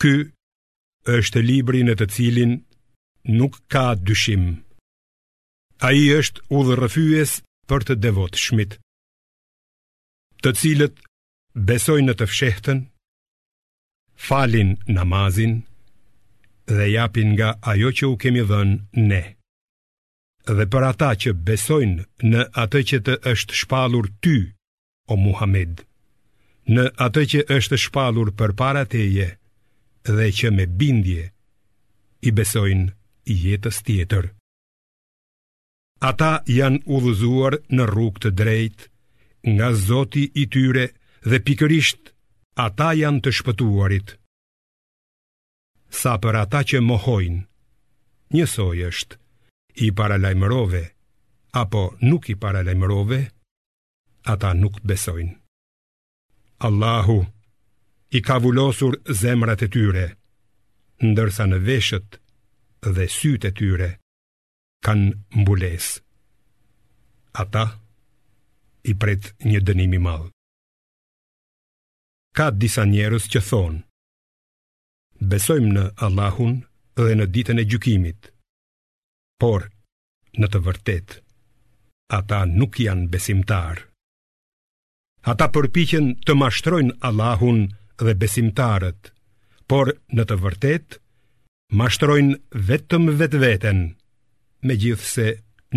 Ky është libri në të cilin nuk ka dyshim. Ai është udhërrëfyes për të devotshmit, të cilët besojnë në të fshehtën, falin namazin dhe japin nga ajo që u kemi dhënë ne. Dhe për ata që besojnë në atë që të është shpallur ty o Muhamed, në atë që është shpallur përpara teje dhe që me bindje i besojnë jetës tjetër. Ata janë udhëzuar në rrugë të drejtë nga Zoti i tyre dhe pikërisht ata janë të shpëtuarit. Sa për ata që mohojnë, njësoj është, i paralajmërove, apo nuk i paralajmërove, ata nuk besojnë. Allahu i ka vulosur zemrat e tyre, ndërsa në veshët dhe sytë e tyre kanë mbulesë. Ata i pret një dënim i madh. Ka disa njerëz që thonë, besojmë në Allahun dhe në ditën e gjykimit, Por, në të vërtetë, ata nuk janë besimtarë. Ata përpiqen të mashtrojnë Allahun dhe besimtarët, por në të vërtetë mashtrojnë vetëm vetveten, megjithëse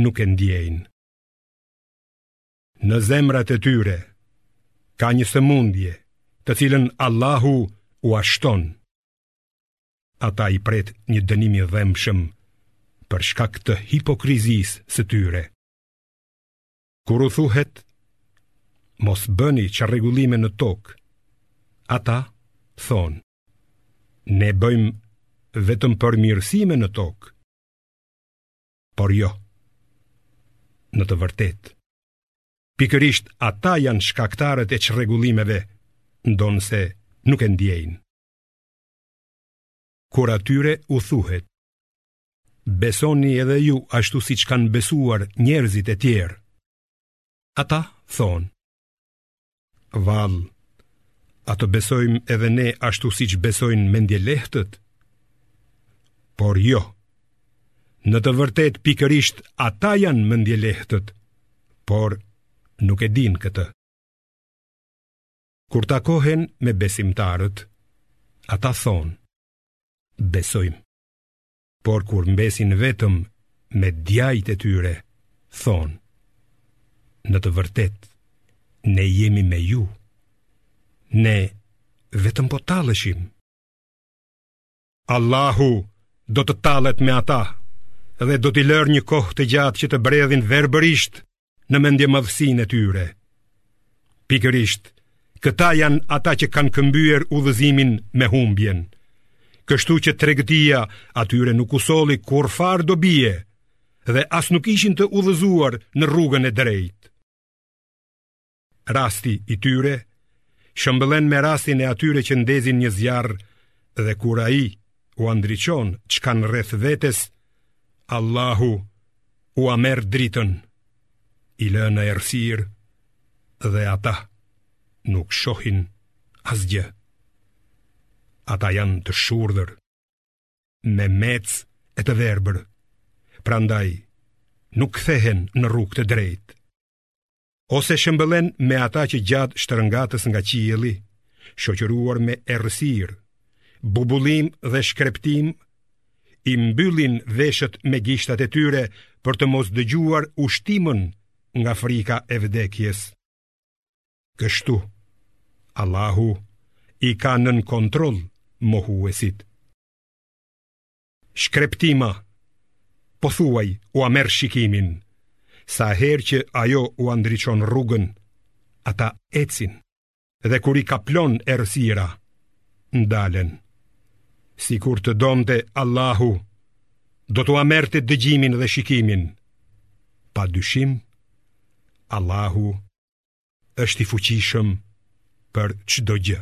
nuk e ndiejnë. Në zemrat e tyre ka një sëmundje, të cilën Allahu ua shton. Ata i pret një dënim i dhembshëm për shkak të hipokrizisë së tyre. Kur u thuhet mos bëni çrregullime në tokë, ata thonë ne bëjmë vetëm përmirësime në tokë. Por jo. Në të vërtetë, pikërisht ata janë shkaktarët e çrregullimeve, ndonëse nuk e ndiejnë. Kur atyre u thuhet, besoni edhe ju ashtu siç kanë besuar njerëzit e tjerë, ata thonë, vallë, a të besojmë edhe ne ashtu siç besojnë mendjelehtët? Por jo, në të vërtetë pikërisht ata janë mendjelehtët, por nuk e dinë këtë. Kur takohen me besimtarët, ata thonë, besojmë. Por kur mbesin vetëm me djajt e tyre, thonë, në të vërtetë, ne jemi me ju, ne vetëm po talleshim. Allahu do të tallet me ata dhe do t'i lërë një kohë të gjatë që të bredhin verbërisht në mendjemadhësinë e tyre. Pikërisht, këta janë ata që kanë këmbyer udhëzimin me humbjen. Kështu që tregtia atyre nuk u solli kurrfarë dobie dhe as nuk ishin të udhëzuar në rrugën e drejtë. Rasti i tyre shëmbëllen me rastin e atyre që ndezin një zjarr dhe kur ai ua ndriçon ç'kanë rreth vetes, Allahu ua merr dritën, i lë në errësirë dhe ata nuk shohin asgjë. Ata janë të shurdhër, memecë e të verbër, prandaj nuk kthehen në rrugë të drejtë. ose shëmbëllen me ata që gjatë shtrëngatës nga qielli, shoqëruar me errësirë, bubullimë dhe shkreptimë, i mbyllin veshët me gishtat e tyre për të mos dëgjuar ushtimën nga frika e vdekjes. Kështu, Allahu i ka nën kontroll mohuesit. Shkreptima, pothuaj ua merr shikimin, sa herë që ajo ua ndriçon rrugën, ata ecin, dhe kur i kaplon errësira, ndalen. Sikur të donte Allahu, do t'ua merrte dëgjimin dhe shikimin. Pa dyshim, Allahu është i fuqishëm për çdo gjë.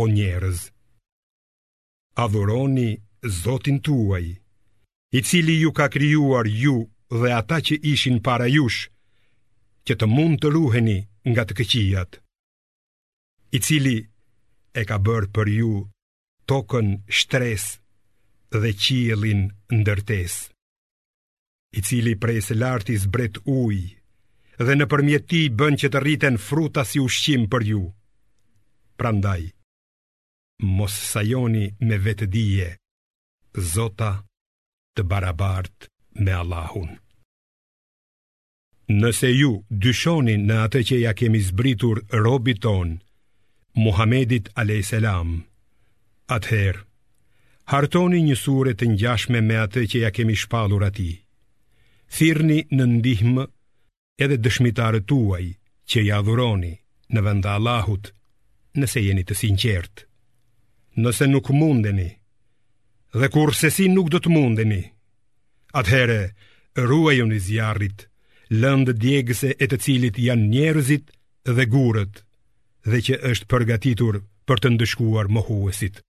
O njerëz, Adhuroni Zotin tuaj, i cili ju ka krijuar ju dhe ata që ishin para jush, që të mund të ruheni nga të këqijat, i cili e ka bërë për ju tokën shtresë dhe qiellin ndërtesë, i cili prej së larti zbret ujë dhe nëpërmjet tij bën që të rriten fruta si ushqim për ju. Prandaj, mos sajoni me vetëdije, zota të barabartë me Allahun. Nëse ju dyshoni në atë që ia kemi zbritur robit tonë, Muhamedit a.s. Atëherë, hartoni një sure të ngjashme me atë që ia kemi shpallur atij. Thirrni në ndihmë edhe dëshmitarët tuaj që i adhuroni në vend të Allahut, nëse jeni të sinqertë. Nëse nuk mundeni dhe kurrsesi nuk do të mundeni, atëherë ruajuni zjarrit, lëndë djegëse e të cilit janë njerëzit dhe gurët, dhe që është përgatitur për të ndëshkuar mohuesit.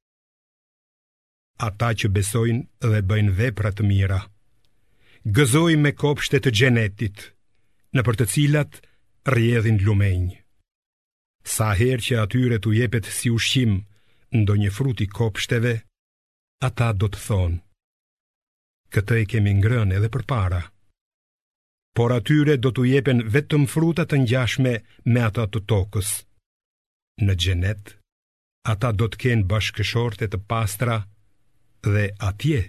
Ata që besojnë dhe bëjnë vepra të mira, gëzoji me kopshte të xhenetit, nëpër të cilat rrjedhin lumenj. Sa herë që atyre t'u jepet si ushqim ndonjë frut i kopshteve, ata do të thonë: Këtë e kemi ngrënë edhe përpara. Por atyre do t'u jepen vetëm fruta të ngjashme me ata të tokës. Në xhenet ata do të kenë bashkëshorte të pastra dhe atje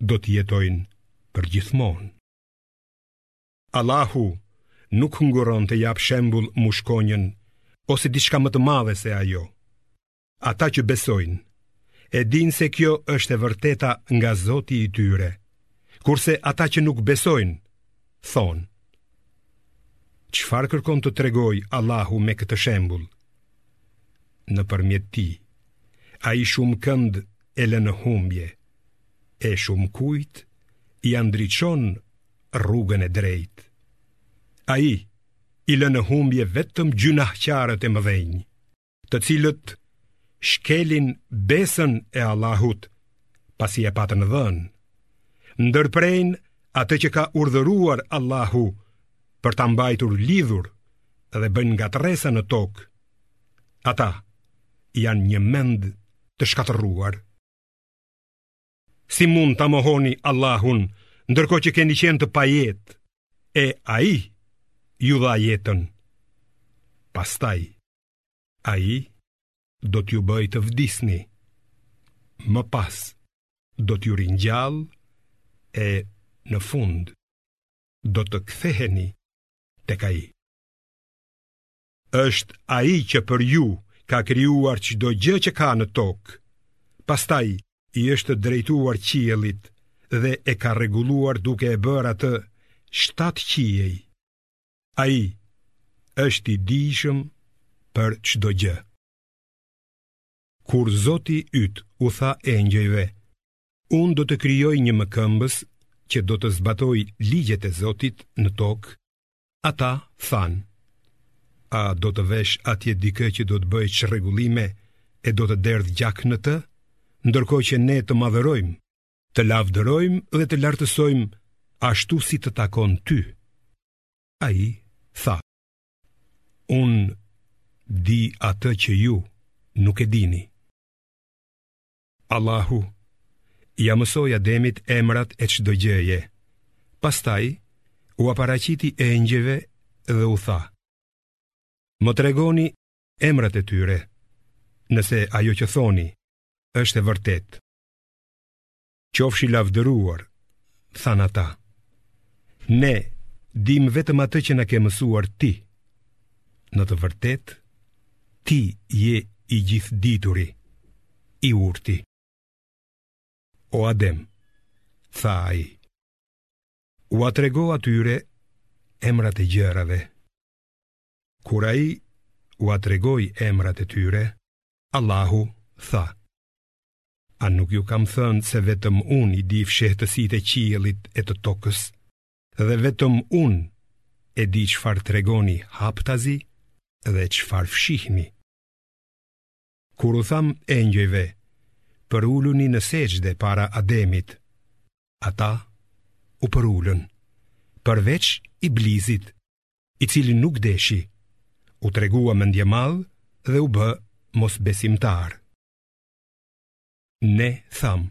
do të jetojnë përgjithmonë. Allahu nuk ngurron të japë shembull mushkonjën ose diçka më të madhe se ajo. Ata që besojnë, e dinë se kjo është e vërteta nga Zoti i tyre, kurse ata që nuk besojnë, thonë. Çfarë kërkon të tregojë Allahu me këtë shembull? Nëpërmjet tij, ai shumëkënd e lë në humbje, e shumëkujt ia ndriçon rrugën e drejtë. Ai i lë në humbje vetëm gjynahqarët e mëdhenj, të cilët shkelin besën e Allahut, pasi e patën dhënë, ndërprejnë atë që ka urdhëruar Allahu për ta mbajtur lidhur dhe bëjnë ngatërresa në tokë, ata janë njëmend të shkatërruar. Si mund ta mohoni Allahun ndërkohë që keni qenë të pajetë e ai ju dha jetën? Pastaj ai do t'ju bëjë të vdisni. Më pas do t'ju ringjallë e në fund do të ktheheni tek ai. Është ai që për ju ka krijuar çdo gjë që ka në tokë. Pastaj i është drejtuar qiellit dhe e ka rregulluar duke e bërë atë shtatë qiej. Ai është i dijshëm për çdo gjë. Kur Zoti yt u tha engjëjve, Unë do të krijojë një mëkëmbës që do të zbatojë ligjet e Zotit në tokë, ata thanë, a do të vesh atje dikë që do të bëjë çrregullime e do të derdhë gjak në të, ndërkohë që ne të madhërojmë, të lavdërojmë dhe të lartësojmë ashtu siç të takon ty. Ai tha, unë di atë që ju nuk e dini. Allahu ia mësoi Ademit emrat e çdo gjëje. Pastaj ua paraqiti engjëjve dhe u tha: Më tregoni emrat e tyre, nëse ajo që thoni është e vërtetë. Qofsh i lavdëruar, thanë ata. Ne dimë vetëm atë që na ke mësuar ti. Në të vërtetë, Ti je i gjithëdituri, i urti. O Adem, tha ai. Ua trego atyre emrat e gjërave. Kur ai ua tregoi emrat e tyre, Allahu tha: A nuk ju kam thënë se vetëm unë i di fshehtësitë e qiejve e të tokës? dhe vetëm unë e di çfarë tregoni haptazi dhe çfarë fshihni. Kur u thamë engjëjve, përuluni në sexhde para Ademit, ata u përulën, përveç Iblisit, i cili nuk deshi, u tregua mendjemadh dhe u bë mosbesimtar. Ne thamë,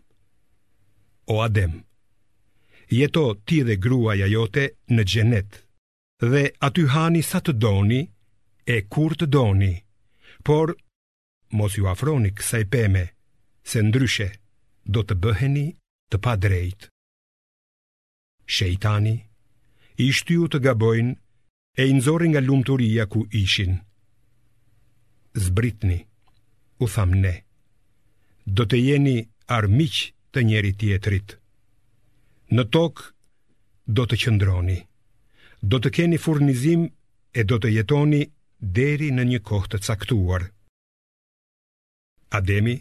o Adem, jeto ti dhe gruaja jote në xhenet, dhe aty hani sa të doni e kur të doni, por mos iu afroni kësaj peme, se ndryshe do të bëheni të padrejtë. Shejtani i shtyu të gabojnë e i nxori nga lumturia ku ishin. Zbritni, u thamë ne, do të jeni armiq të njëri-tjetrit. Në tokë do të qëndroni, do të keni furnizim e do të jetoni deri në një kohë të caktuar. Ademi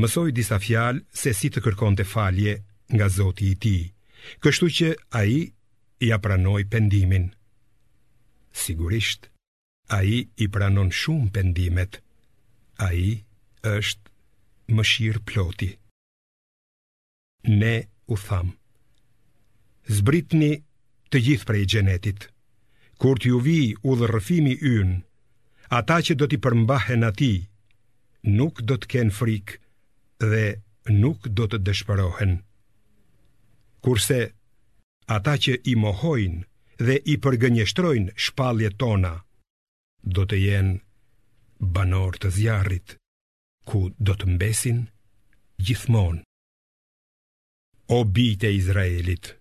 mësoi disa fjalë se si të kërkonte falje nga Zoti i tij, kështu që ai ia pranoi pendimin. Sigurisht, ai i pranon shumë pendimet. Ai është mëshirëploti. Ne u thamë, zbritni të gjithë prej xhenetit, kur t'ju vijë udhërrëfimi Im, ata që do t'i përmbahen atij, nuk do të kenë frikë dhe nuk do të dëshpërohen. Kurse, ata që i mohojnë dhe i përgënjeshtrojnë shpalljet tona, do të jenë banorë të zjarrit. ku do të mbesin gjithmonë. O bijtë e Izraelit,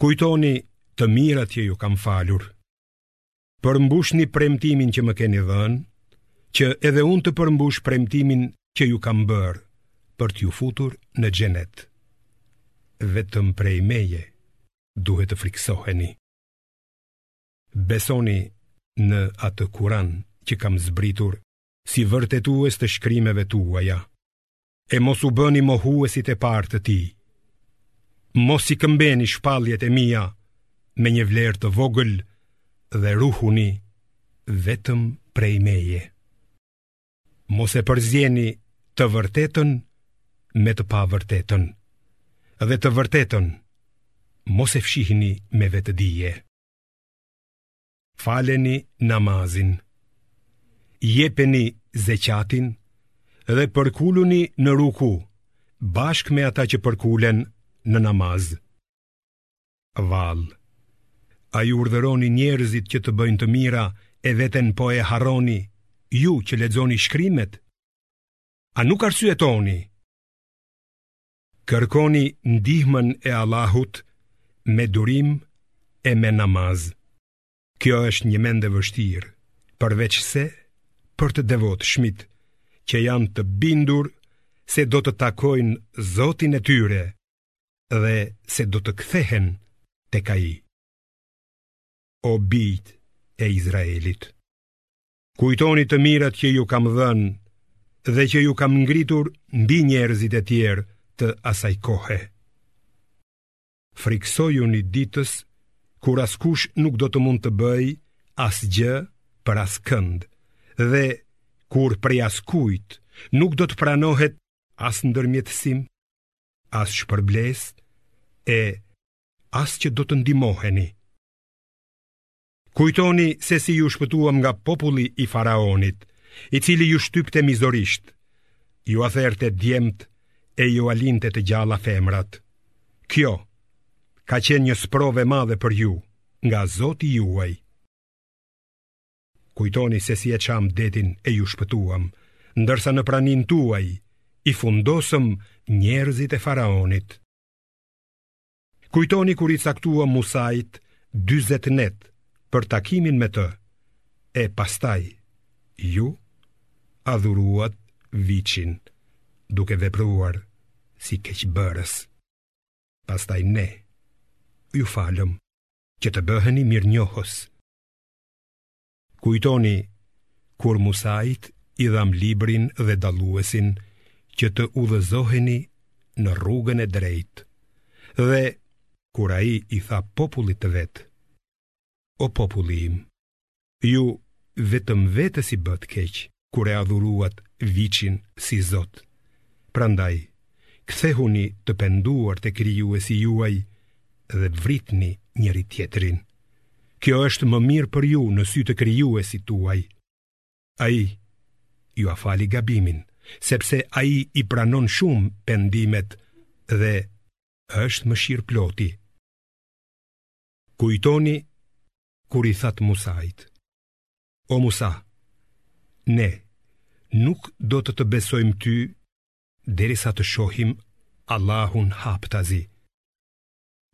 kujtoni të mirat që ju kam falur, përmbushni premtimin që më keni dhënë, që edhe unë të përmbush premtimin që ju kam bërë, për t'ju futur në xhenet. Vetëm prej meje duhet të frikësoheni. Besoni në atë kuran që kam zbritur si vërtetues të shkrimeve tuaja, e mos u bëni mohuesit e parë të tij. Mos i këmbeni shpalljet e mia me një vlerë të vogël dhe ruhuni vetëm prej meje. Mos e përzieni të vërtetën me të pavërtetën dhe të vërtetën mos e fshihni me vetëdije. Faleni namazin, jepeni zeqatin dhe përkuluni në ruku, bashkë me ata që përkulen në namaz. Vallë, a i urdhëroni njerëzit që të bëjnë të mira e veten po e harroni, ju që lexoni shkrimet? A nuk arsyetoni? Kërkoni ndihmën e Allahut me durim e me namaz. Kjo është njëmend e vështirë, përveçse për të devotshmit që janë të bindur se do të takojnë Zotin e tyre dhe se do të kthehen tek ai. O bijtë e Izraelit, Kujtoni të mirat që ju kam dhënë dhe që ju kam ngritur mbi njerëzit e tjerë të asaj kohe. Frikësojuni ditës kur askush nuk do të mund të bëjë asgjë për askënd dhe kur prej askujt nuk do të pranohet as ndërmjetësim, as shpërblesë e as që do të ndihmoheni. Kujtoni se si ju shpëtuam nga populli i faraonit, i cili ju shtypte mizorisht, jua therte djemtë e jua linte të gjalla femrat. Kjo ka qenë një sprovë e madhe për ju nga Zoti juaj. Kujtoni se si e çamë detin e ju shpëtuam, ndërsa në praninë tuaj i fundosëm njerëzit e faraonit. Kujtoni kur i caktuam Musait 40 net për takimin me të, e pastaj ju adhuruat viçin duke vepruar si keqbërës. Pastaj ne ju falëm që të bëheni mirënjohës. Kujtoni kur Musait i dhamë librin dhe dalluesin që të udhëzoheni në rrugën e drejtë. Dhe kur ai i tha popullit të vet: O populli im, ju vetëm vetes i bëtë keq. kur e adhuruat viçin si Zot. Prandaj, kthehuni të penduar te Krijuesi juaj dhe vritni njëri-tjetrin. Kjo është më mirë për ju në sy të Krijuesit tuaj. Ai jua fali gabimin, sepse ai i pranon shumë pendimet dhe është Mëshirëploti. Kujtoni, kur i thatë Musait. O Musa, ne nuk do të të besojmë ty derisa të shohim Allahun haptazi.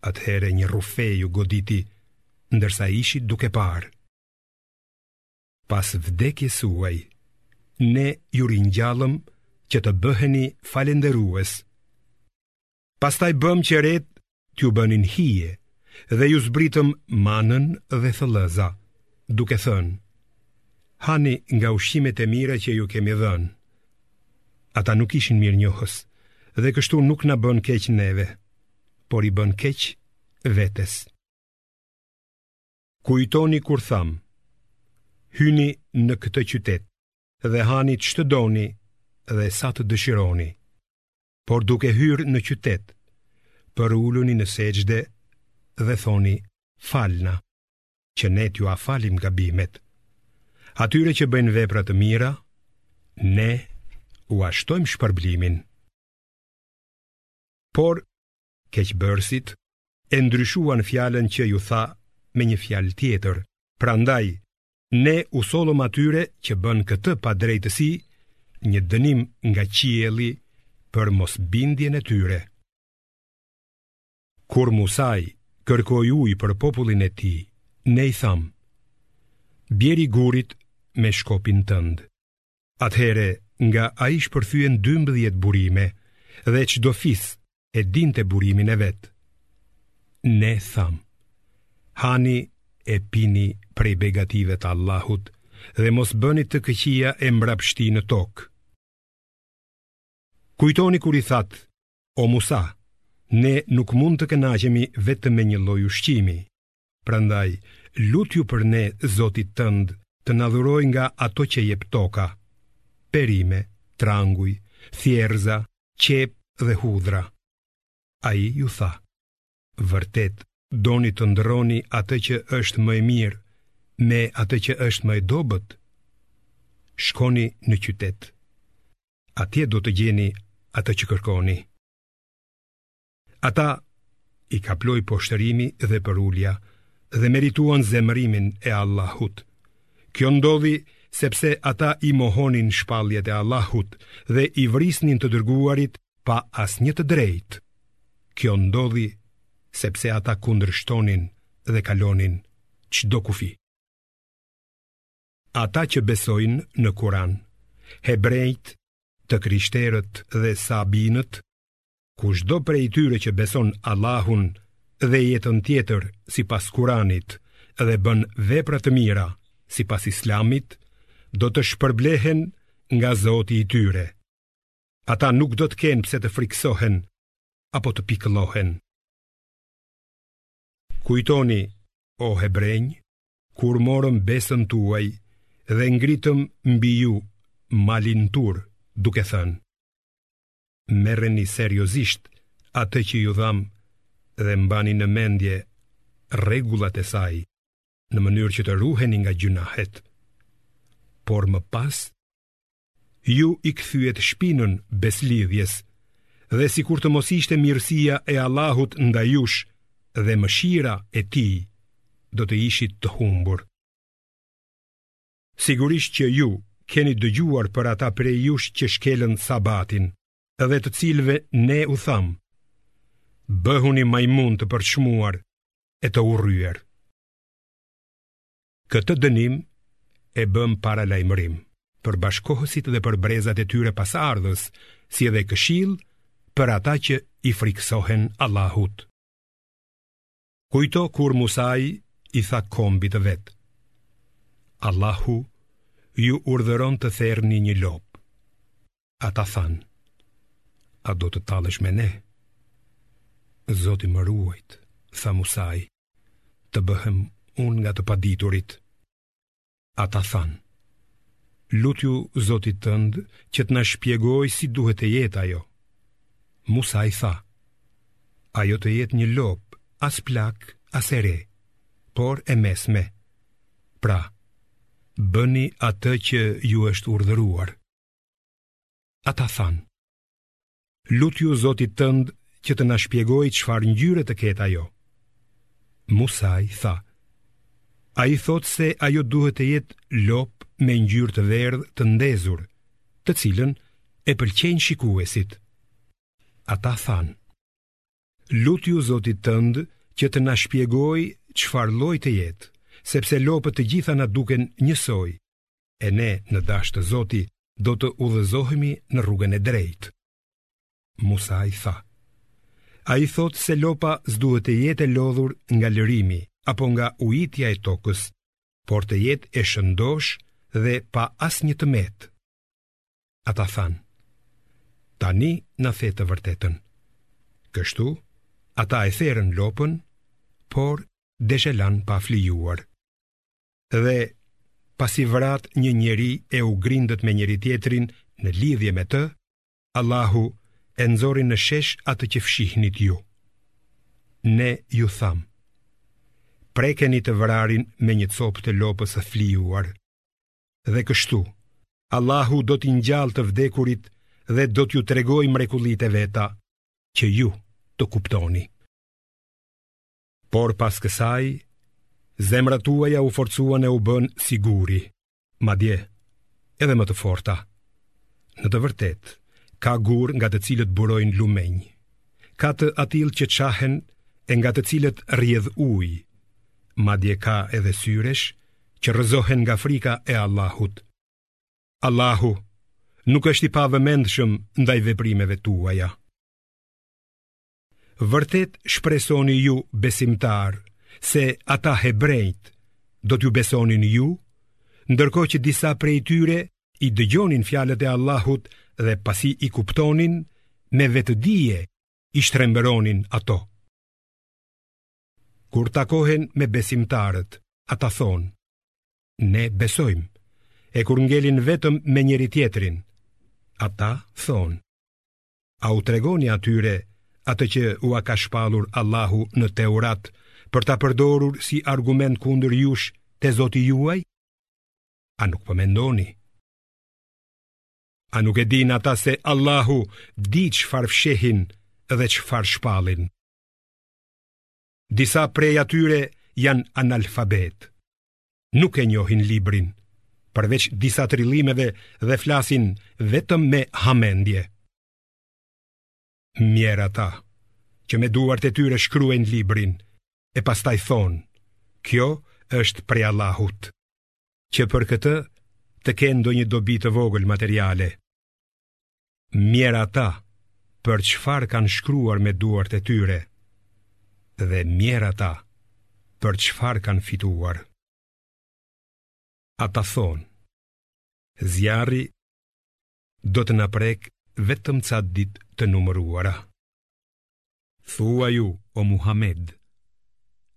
Atëherë një rrufe ju goditi ndërsa ishit duke parë. Pas vdekjes suaj, ne ju ringjallëm që të bëheni falënderues. Pastaj bëmë që retë t'ju bënin hije dhe ju zbritëm manën dhe thëllëza, duke thënë, hani nga ushqimet e mira që ju kemi dhënë. Ata nuk ishin mirënjohës dhe kështu nuk na bënë keq neve, por i bënë keq vetes. Kujtoni kur thamë, hyni në këtë qytet dhe hani ç'të doni dhe sa të dëshironi. Por duke hyrë në qytet, përuluni në sexhde dhe thoni: Falna, që ne t'jua falim gabimet. Atyre që bëjnë vepra të mira, ne ua shtojmë shpërblimin. Por keqbërësit e ndryshuan fjalën që iu tha me një fjalë tjetër. Prandaj ne u sollëm atyre që bënë këtë padrejtësi një dënim nga qielli për mosbindjen e tyre. Kur Musai kërkoi ujë për popullin e tij, ne i thamë, bjeri gurit me shkopin tënd. Atëherë nga ai shpërthyen dymbëdhjetë burime dhe çdo fis e dinte burimin e vet. Ne thamë: Hani e pini prej begative të Allahut dhe mos bëni të këqija e mbrapshti në tokë. Kujtoni kur i thatë, o Musa, ne nuk mund të kënaqemi vetëm me një lloj ushqimi, Prandaj, lutju për ne Zotit tënd të na dhurojë nga ato që jep toka, perime, tranguj, thjerrëza, qepë dhe hudhra. Ai iu tha: Vërtet, doni të ndërroni atë që është më e mirë me atë që është më e dobët? Shkoni në qytet. Atje do të gjeni atë që kërkoni. Ata i kaploi poshtërimi dhe përulja dhe merituan zemërimin e Allahut. Kjo ndodhi sepse ata i mohonin shpalljet e Allahut dhe i vrisnin të dërguarit pa asnjë të drejtë. Kjo ndodhi sepse ata kundërshtonin dhe kalonin çdo kufi. Ata që besojnë në Kuran, hebrejtë, të krishterët dhe sabinët, Kushdo prej tyre që beson Allahun dhe jetën tjetër sipas Kuranit dhe bën vepra të mira sipas islamit, do të shpërblehen nga Zoti i tyre. Ata nuk do të kenë pse të frikësohen apo të pikëllohen. Kujtoni, o hebrenj, kur morëm besën tuaj dhe ngritëm mbi ju malin Tur duke thënë, merreni seriozisht atë që ju dhamë dhe mbani në mendje rregullat e saj në mënyrë që të ruheni nga gjynahet. Por më pas ju i kthyet shpinën besëlidhjes dhe sikur të mos ishte mirësia e Allahut ndaj jush dhe mëshira e tij, do të ishit të humbur. Sigurisht që ju keni dëgjuar për ata prej jush që shkelën sabatin, dhe të cilëve ne u thamë, bëhuni majmunë të përçmuar e të urryer. Këtë dënim e bëmë paralajmërim për bashkohësit dhe për brezat e tyre pasardhës, si edhe këshillë për ata që i frikësohen Allahut. Kujto kur Musai i tha kombit të vet, Allahu ju urdhëron të therni një lopë. Ata thanë, a do të tallesh me ne? Zoti më ruajt, tha Musai, të bëhem unë nga të paditurit. Ata thanë, lutju Zotit tënd që të na shpjegojë si duhet të jetë ajo. Musai tha, ajo të jetë një lopë, as plakë, as e re, por e mesme. Pra, bëni atë që ju është urdhëruar. Ata thanë, Lutju Zotit tënd që të na shpjegojë çfarë ngjyre të ketë ajo. Musai tha: Ai thotë se ajo duhet të jetë lopë me ngjyrë të verdhë të ndezur, të cilën e pëlqejnë shikuesit. Ata thanë: Lutju Zotit tënd që të na shpjegojë çfarë lloji të jetë, sepse lopët të gjitha na duken njësoj, e ne në dashtë Zoti do të udhëzohemi në rrugën e drejtë. Musai tha, ai thotë se lopa s'duhet të jetë e lodhur nga lërimi apo nga ujitja e tokës, por të jetë e shëndoshë dhe pa asnjë të metë. Ata thanë, tani na the të vërtetën. Kështu, ata e therën lopën, por desh e lanë pa flijuar. Dhe, pasi vratë një njeri e u grindët me njëri-tjetrin në lidhje me të, Allahu e nxori në shesh atë që fshihnit ju. Ne ju thamë, prekeni të vrarin me një copë të lopës së flijuar, Dhe kështu, Allahu do t'i ngjallë të vdekurit dhe do t'ju tregojë mrekullitë e veta, që ju të kuptoni. Por pas kësaj, zemrat tuaja u forcuan e u bënë si guri, madje, edhe më të forta. Në të vërtetë, ka gurë nga të cilët burojnë lumenj, ka të atillë që çahen e nga të cilët rrjedh ujë, madje ka edhe syresh, që rrëzohen nga frika e Allahut. Allahu nuk është i pavëmendshëm ndaj veprimeve tuaja. Vërtet shpresoni ju besimtarë se ata hebrenjtë do t'ju besonin ju, ndërkohë që disa prej tyre i dëgjonin fjalët e Allahut dhe pasi i kuptonin, me vetëdije i shtrembëronin ato. Kur takohen me besimtarët, ata thonë, ne besojmë, e kur ngelin vetëm me njëri-tjetrin, ata thonë, a u tregoni atyre atë që ua ka shpallur Allahu në Teurat për ta përdorur si argument kundër jush te Zoti juaj? A nuk po mendoni? A nuk e dinë ata se Allahu di çfarë fshehin dhe çfarë shpallin? Disa prej atyre janë analfabetë. Nuk e njohin librin, përveç disa trillimeve dhe flasin vetëm me hamendje. Mjerë ata, që me duart e tyre shkruajnë librin, e pastaj thonë, kjo është prej Allahut, që për këtë të kenë ndonjë dobi të vogël materiale. Mjerë ata për çfarë kanë shkruar me duart e tyre, dhe mjerë ata për çfarë kanë fituar. Ata thonë, zjarri do të na prekë vetëm ca ditë të numëruara. Thuaju, o Muhammed,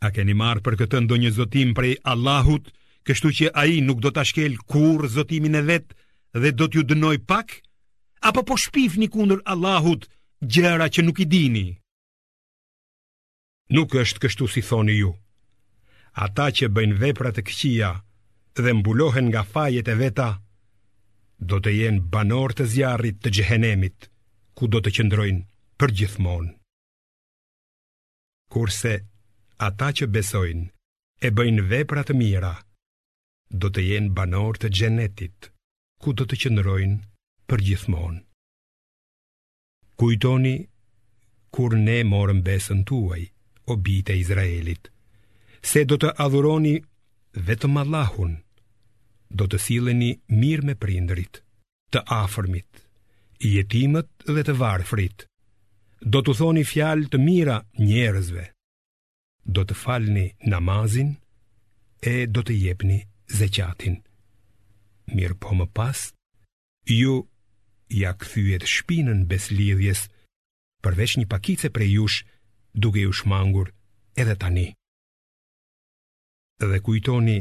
a keni marrë për këtë ndonjë zotim prej Allahut, kështu që ai nuk do ta shkelë kurrë zotimin e vet dhe do t'ju dënojë pak, apo po shpifni kundër Allahut gjëra që nuk i dini? Nuk është kështu si thoni ju. Ata që bëjnë vepra të këqija dhe mbulohen nga fajet e veta, do të jenë banorë të zjarrit të xhehenemit, ku do të qëndrojnë përgjithmonë. Kurse ata që besojnë e bëjnë vepra të mira, do të jenë banorë të xhenetit, ku do të qëndrojnë përgjithmonë. Kujtoni kur ne morëm besën tuaj, o bijtë e Izraelit, se do të adhuroni vetëm Allahun, do të silleni mirë me prindërit, të afërmit, jetimët dhe të varfrit, do t'u thoni fjalë të mira njerëzve, do të falni namazin e do të jepni zeqatin. Mirëpo më pas, ju ia kthyet shpinën besëlidhjes përveç një pakice prej jush duke iu shmangur edhe tani. dhe kujtoni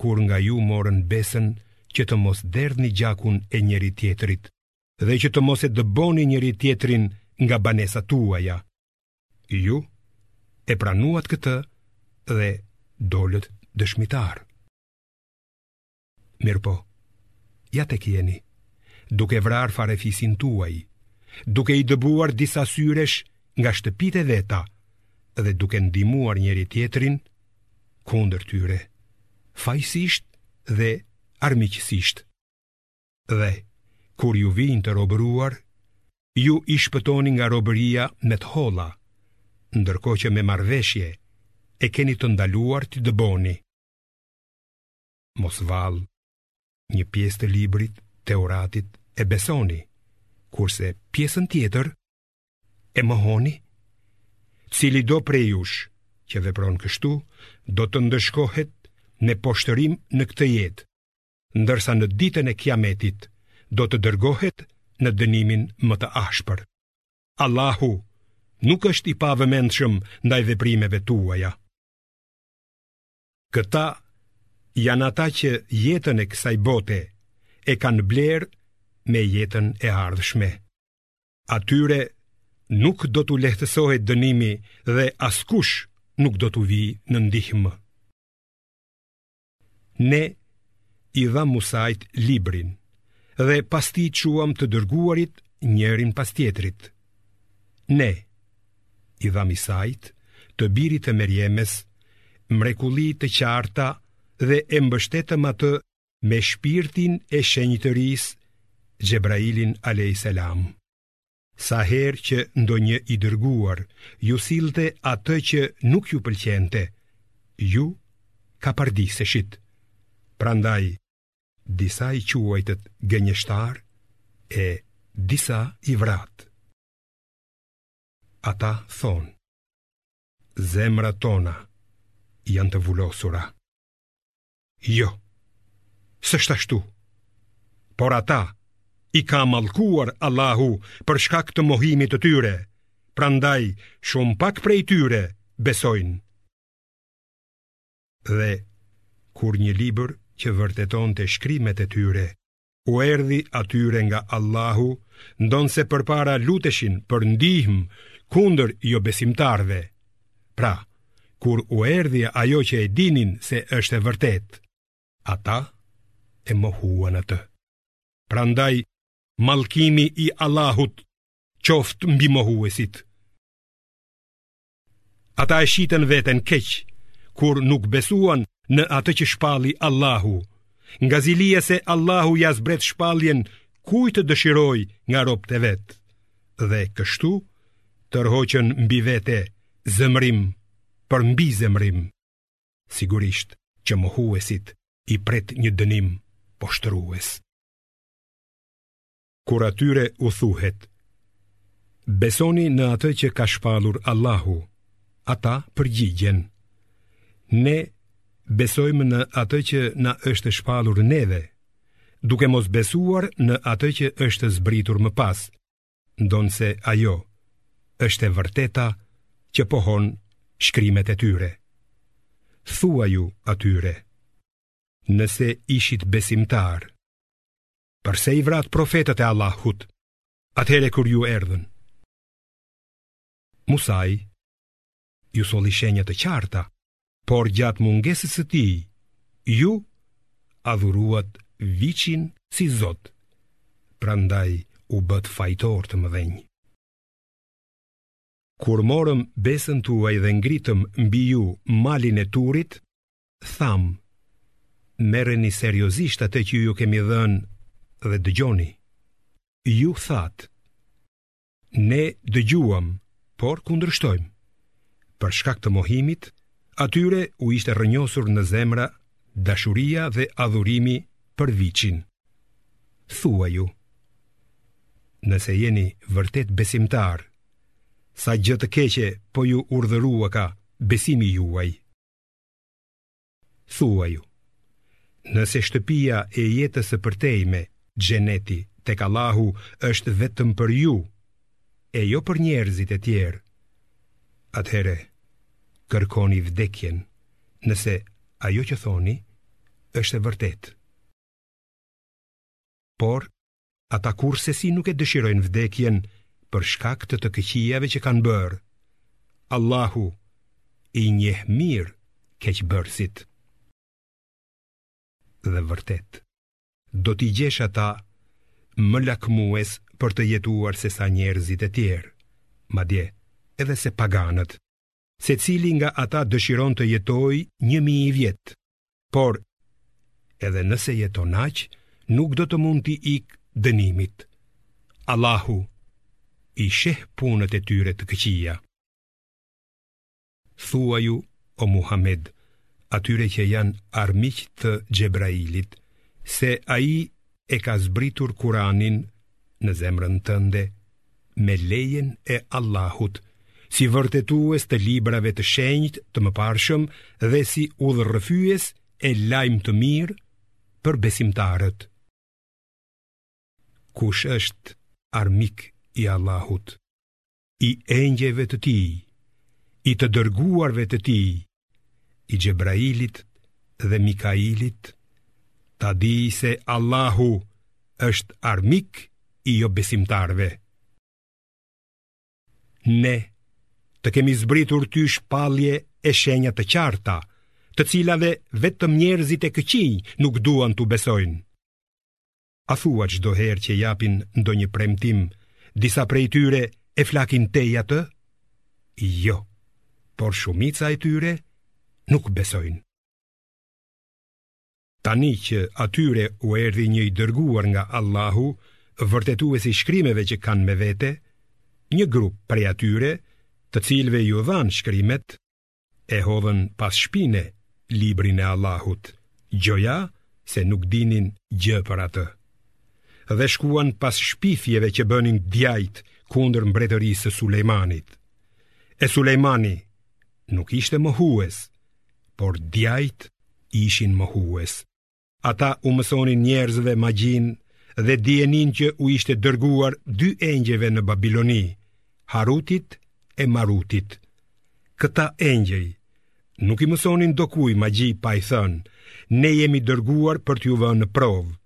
kur nga ju morëm besën që të mos derdhni gjakun e njëri-tjetrit dhe që të mos e dëboni njëri-tjetrin nga banesat tuaja. Ju e pranuat këtë dhe dolët dëshmitarë. Mirëpo, ja tek jeni, duke vrarë farefisin tuaj, duke i dëbuar disa syresh nga shtëpitë e veta dhe duke ndihmuar njëri-tjetrin, kundër tyre, fajësisht dhe armiqësisht. Dhe, kur iu vijnë të robëruar, ju i shpëtoni nga robëria me të holla, ndërkohë që me marrëveshje e keni të ndaluar t'i dëboni. mos vallë, një pjesë të librit Teuratit e besoni, kurse pjesën tjetër e mohoni? Cilido prej jush që vepron kështu, do të ndëshkohet me poshtërim në këtë jetë, ndërsa në ditën e kiametit do të dërgohet në dënimin më të ashpër. Allahu nuk është i pavëmendshëm ndaj veprimeve tuaja. Këta janë ata që jetën e kësaj bote e kanë blerë me jetën e ardhshme. Atyre nuk do t'u lehtësohet dënimi dhe askush nuk do t'u vijë në ndihmë. Ne i dhamë Musait librin dhe pas tij çuam të dërguarit njërin pas tjetrit. Ne, i dhamë Isait, të birit të Merjemes, mrekulli të qarta dhe e mbështetëm atë me shpirtin e shenjtërisë Xhebrailin a.s. Sa herë që ndonjë i dërguar ju sillte atë që nuk ju pëlqente, ju kapardiseshit. Prandaj, disa i quajtët gënjeshtarë e disa i vratë. Ata thonë, zemrat tona janë të vulosura. Jo, s'është ashtu, por ata i ka mallkuar Allahu për shkak të mohimit të tyre, prandaj shumë pak prej tyre besojnë. Dhe, kur një libër që vërtetonte shkrimet e tyre, u erdhi atyre nga Allahu, ndonëse përpara luteshin për ndihmë kundër jobesimtarëve. Pra, kur u erdhi ajo që e dinin se është e vërtetë, ata e mohuan atë. Prandaj, mallkimi i Allahut qoftë mbi mohuesit. Ata e shitën veten keq kur nuk besuan në atë që shpalli Allahu. Nga zilia se Allahu ia zbret shpalljen kujt të dëshirojë nga robët e vet. Dhe kështu tërhoqën mbi vete zemërim përmbi zemërim. Sigurisht që mohuesit i pret një dënim poshtërues. kur atyre u thuhet, Besoni në atë që ka shpallur Allahu, ata përgjigjen, Ne besojmë në atë që na është shpallur neve, duke mos besuar në atë që është zbritur më pas, ndonëse ajo është e vërteta që pohon shkrimet e tyre. Thuaju atyre, nëse ishit besimtarë, përse i vratë profetët e Allahut, atëherë kur ju erdhën. Musai ju solli shenja të qarta, por gjatë mungesës së tij, ju adhuruat viçin si zot, prandaj u bëtë fajtorë të mëdhenj. Kur morëm besën tuaj dhe ngritëm mbi ju malin e Turit, thamë, Merreni seriozisht atë që ju kemi dhënë dhe dëgjoni. Ju thatë, Ne dëgjuam, por kundërshtojmë. Për shkak të mohimit, atyre u ishte rrënjosur në zemra dashuria dhe adhurimi për viçin. Thuaju, nëse jeni vërtet besimtarë, sa gjë të keqe po ju urdhëruaka besimi juaj. Thuaju, nëse shtëpia e jetës së përtejme, xheneti tek Allahu është vetëm për ju, e jo për njerëzit e tjerë. Atëherë kërkoni vdekjen, nëse ajo që thoni është e vërtetë. Por, ata kurrsesi nuk e dëshirojnë vdekjen për shkak të të këqijave që kanë bërë. Allahu i njeh mirë keqbërësit. Dhe vërtet, do t'i gjesh ata më lakmues për të jetuar sesa njerëzit e tjerë, madje edhe se paganët. secili nga ata dëshiron të jetojë një mijë vjet, por edhe nëse jeton aq, nuk do të mund t'i ikë dënimit. Allahu i sheh punët e tyre të këqija. Thuaju o Muhammed, atyre që janë armiq të Xhebrailit, se ai e ka zbritur Kur'anin në zemrën tënde me lejen e Allahut, si vërtetues të librave të shenjtë të mëparshëm dhe si udhërrëfyes e lajm të mirë për besimtarët. Kush është armik i Allahut, i engjëjve të tij, i të dërguarve të tij, i Xhebrailit dhe Mikailit, ta dijë se Allahu është armik i jobesimtarëve. Ne të kemi zbritur ty shpallje e shenja të qarta, të cilave vetëm njerëzit e këqinj nuk duan t'u besojnë. A thua çdo herë që japin ndonjë premtim, disa prej tyre e flakin tej atë? Jo, por shumica e tyre nuk besojnë. Tani që atyre u erdhi një i dërguar nga Allahu, vërtetues i shkrimeve që kanë me vete, një grup prej atyre, të cilëve iu dhanë shkrimet, E hodhën pas shpine librin e Allahut, gjoja se nuk dinin gjë për atë. Dhe shkuan pas shpifjeve që bënin djajtë kundër mbretërisë së Sulejmanit. E Sulejmani nuk ishte mohues, por djajtë ishin mohues. Ata u mësonin njerëzve magjinë dhe dijeninë që u ishte dërguar dy engjëjve në Babiloni, Harutit e Marutit. Këta engjëj nuk i mësonin ndokujt magji pa i thënë, ne jemi dërguar për t'ju vënë në provë.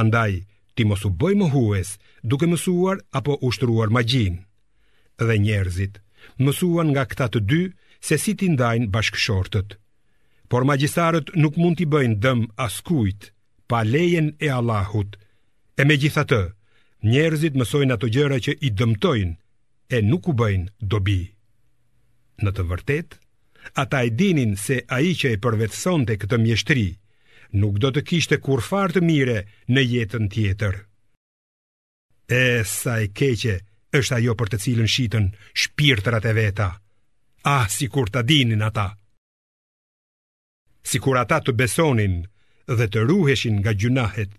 Andaj, ti mos u bëj mohues duke mësuar apo ushtruar magjinë. Dhe njerëzit mësuan nga këta të dy se si t'i ndajnë bashkëshortët. Por magjistarët nuk mund t'i bëjnë dëm askujt pa lejen e Allahut. E megjithatë, njerëzit mësojnë ato gjëra që i dëmtojnë e nuk u bëjnë dobi. Në të vërtetë, ata e dinin se ai që e përvetësonte këtë mjeshtëri nuk do të kishte kurrfarë të mire në jetën tjetër. E sa e keqe është ajo për të cilën shitën shpirtrat e veta. Ah, sikur ta dinin ata. Sikur ata të besonin dhe të ruheshin nga gjynahet,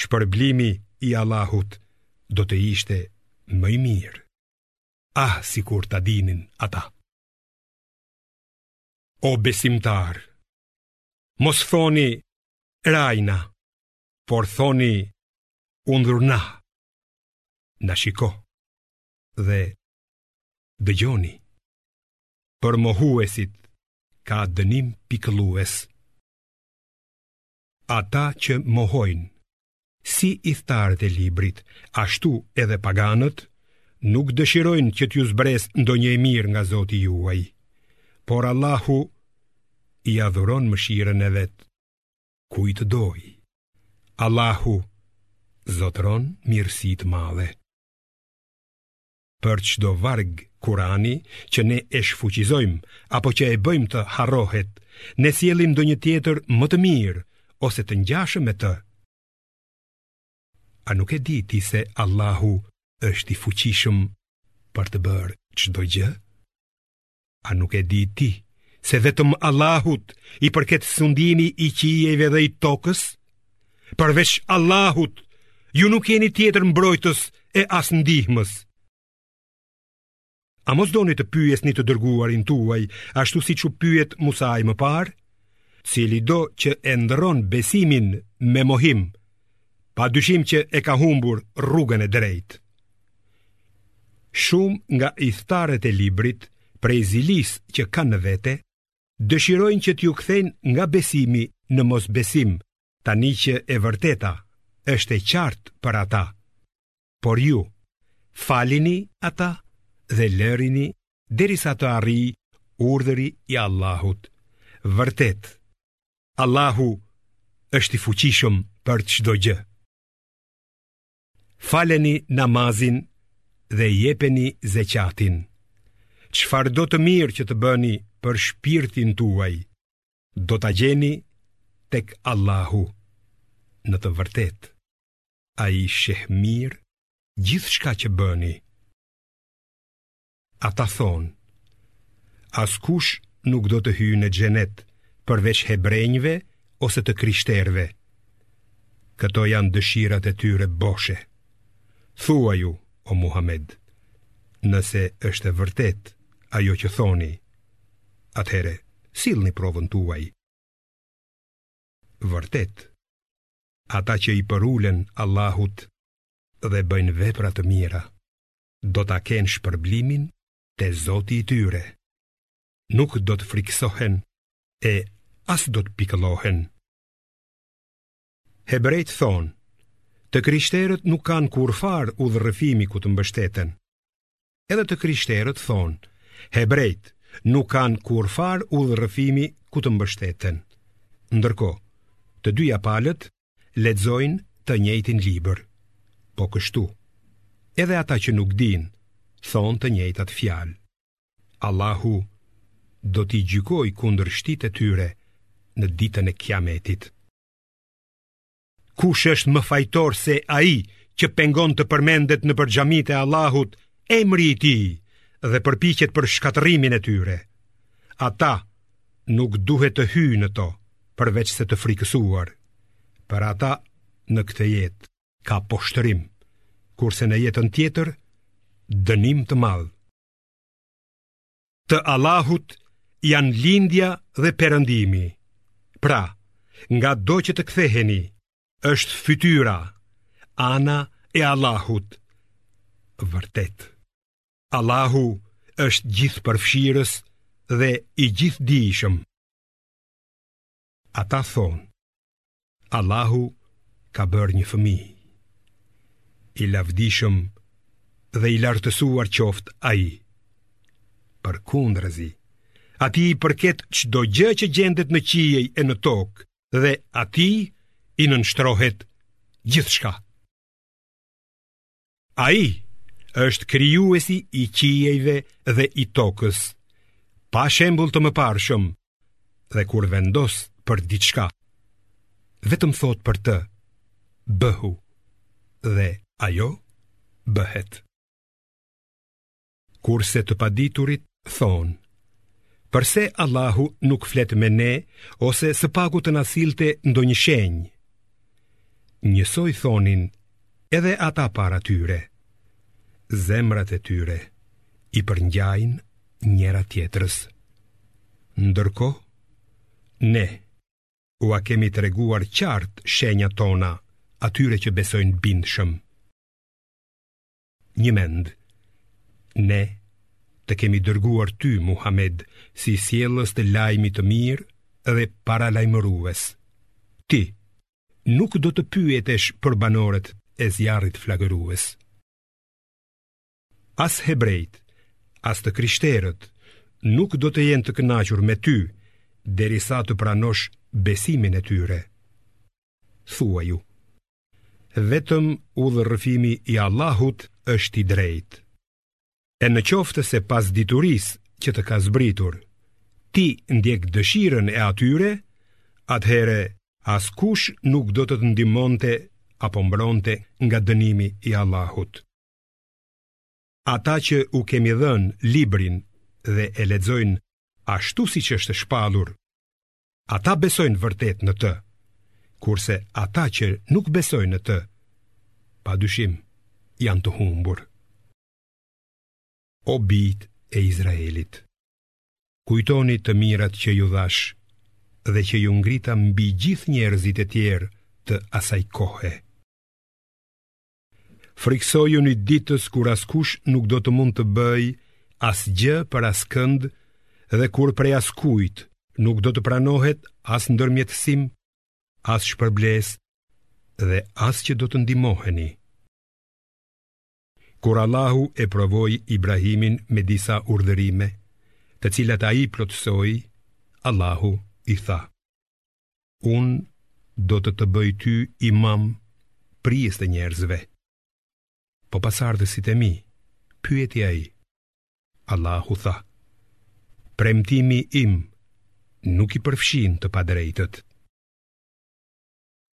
shpërblimi i Allahut do të ishte më i mirë. Ah, sikur ta dinin ata. O besimtarë, mos thoni, rajna, por thoni undhurna. Na shiko dhe dëgjoni. Për mohuesit ka dënim pikëllues. Ata që mohojnë, si ithtarët e librit, ashtu edhe paganët, nuk dëshirojnë që t'ju zbresë ndonjë e mirë nga zoti juaj. Por Allahu ia dhuron mëshirën e vet. kujt të dojë. Allahu zotëron mirësi të madhe. Për çdo varg Kurani që ne e shfuqizojmë apo që e bëjmë të harrohet, ne sjellim ndonjë tjetër më të mirë ose të ngjashëm me të. A nuk e di ti se Allahu është i fuqishëm për të bërë çdo gjë? A nuk e di ti se vetëm Allahut i përket sundimi i qiejve dhe i tokës? Përveç Allahut, ju nuk keni tjetër mbrojtës e as ndihmës. A mos doni të pyesni të dërguarin tuaj, ashtu siç u pyet Musai më parë? Cilido që e ndërron besimin me mohim, pa dyshim që e ka humbur rrugën e drejtë. Shumë nga ithtarët e librit prej zilisë që kanë në vete, dëshirojnë që t'ju kthejnë nga besimi në mosbesim, tani që e vërteta është e qartë për ata. Por ju, falini ata dhe lërini derisa të arrijë urdhëri i Allahut. Vërtet, Allahu është i fuqishëm për çdo gjë. Faleni namazin dhe jepeni zeqatin. Çfarëdo të mirë që të bëni për shpirtin tuaj, do ta gjeni tek Allahu. Në të vërtetë, ai sheh mirë gjithçka që bëni. Ata thonë, askush nuk do të hyjë në xhenet përveç hebrenjve ose të krishterëve. Këto janë dëshirat e tyre boshe. Thuaju, o Muhamed, nëse është e vërtetë ajo që thoni, atëherë sillni provën tuaj. Vërtet, ata që i përulen Allahut dhe bëjnë vepra të mira, do ta kenë shpërblimin te Zoti i tyre. Nuk do të frikësohen e as do të pikëllohen. Hebrenjtë thonë, të krishterët nuk kanë kurrfarë udhërrëfimi ku të mbështeten. Edhe të krishterët thonë, hebrenjtë nuk kanë kurrfarë udhërrëfimi ku të mbështeten. Ndërkohë, të dyja palët lexojnë të njëjtin libër. Po kështu, edhe ata që nuk dinë, thonë të njëjtat fjalë. Allahu do t'i gjykojë kundërshtitë e tyre në ditën e kiametit. Kush është më fajtor se ai që pengon të përmendet nëpër xhamitë e Allahut emri i tij dhe përpiqet për shkatërrimin e tyre? Ata nuk duhet të hyjnë në to. përveçse të frikësuar. Për ata në këtë jetë ka poshtërim, kurse në jetën tjetër dënim të madh. Të Allahut janë lindja dhe perëndimi. Pra, ngado që të ktheheni, është fytyra, ana e Allahut. Vërtet. Allahu është gjithëpërfshirës dhe i gjithëdijshëm. Ata thonë, Allahu ka bërë një fëmijë. I lavdishëm dhe i lartësuar qoftë ai. Përkundrazi, atij i përket çdo gjë që gjendet në qiej e në tokë dhe atij i nënshtrohet gjithçka. Ai është krijuesi i qiejve dhe i tokës, pa shembull të mëparshëm. Dhe kur vendos për diçka, vetëm thotë për të: Bëhu. Dhe ajo bëhet. Kurse të paditurit thonë, përse Allahu nuk flet me ne ose së paku të na sillte ndonjë shenjë? Njësoj thoshin edhe ata para tyre, zemrat e tyre i përngjajnë njëra-tjetrës. Ndërkohë, ne, ua kemi treguar qartë shenjat tona atyre që besojnë bindshëm. Njëmend, ne të kemi dërguar ty, Muhammed, si sjellës të lajmit të mirë dhe paralajmërues. Ti, nuk do të pyetesh për banorët e zjarrit flakërues. As hebrenjtë, as të krishterët, nuk do të jenë të kënaqur me ty, derisa të pranosh besimin e tyre. Thuaju, Vetëm udhërrëfimi i Allahut është i drejtë. E në qoftë se pas diturisë që të ka zbritur, ti ndjek dëshirën e atyre, atëherë askush nuk do të të ndihmonte apo mbronte nga dënimi i Allahut. Ata që u kemi dhënë librin dhe e lexojnë ashtu siç është shpallur, Ata besojnë vërtet në të, kurse ata që nuk besojnë në të, pa dyshim janë të humbur. O bijt e Izraelit, kujtoni të mirat që ju dhashë dhe që ju ngrita mbi gjithë njerëzit e tjerë të asaj kohe. Frikësojuni ditës kur askush nuk do të mund të bëjë asgjë për askënd dhe kur prej askujt nuk do të pranohet as ndërmjetësim, as shpërblesë dhe as që do të ndihmoheni. Kur Allahu e provoi Ibrahimin me disa urdhërime, të cilat ai i plotësoi, Allahu i tha. Unë do të të bëj ty imam prijës të njerëzve. Po pasardhësit e mi, pyeti ai. Allahu tha: Premtimi im nuk i përfshin të padrejtët.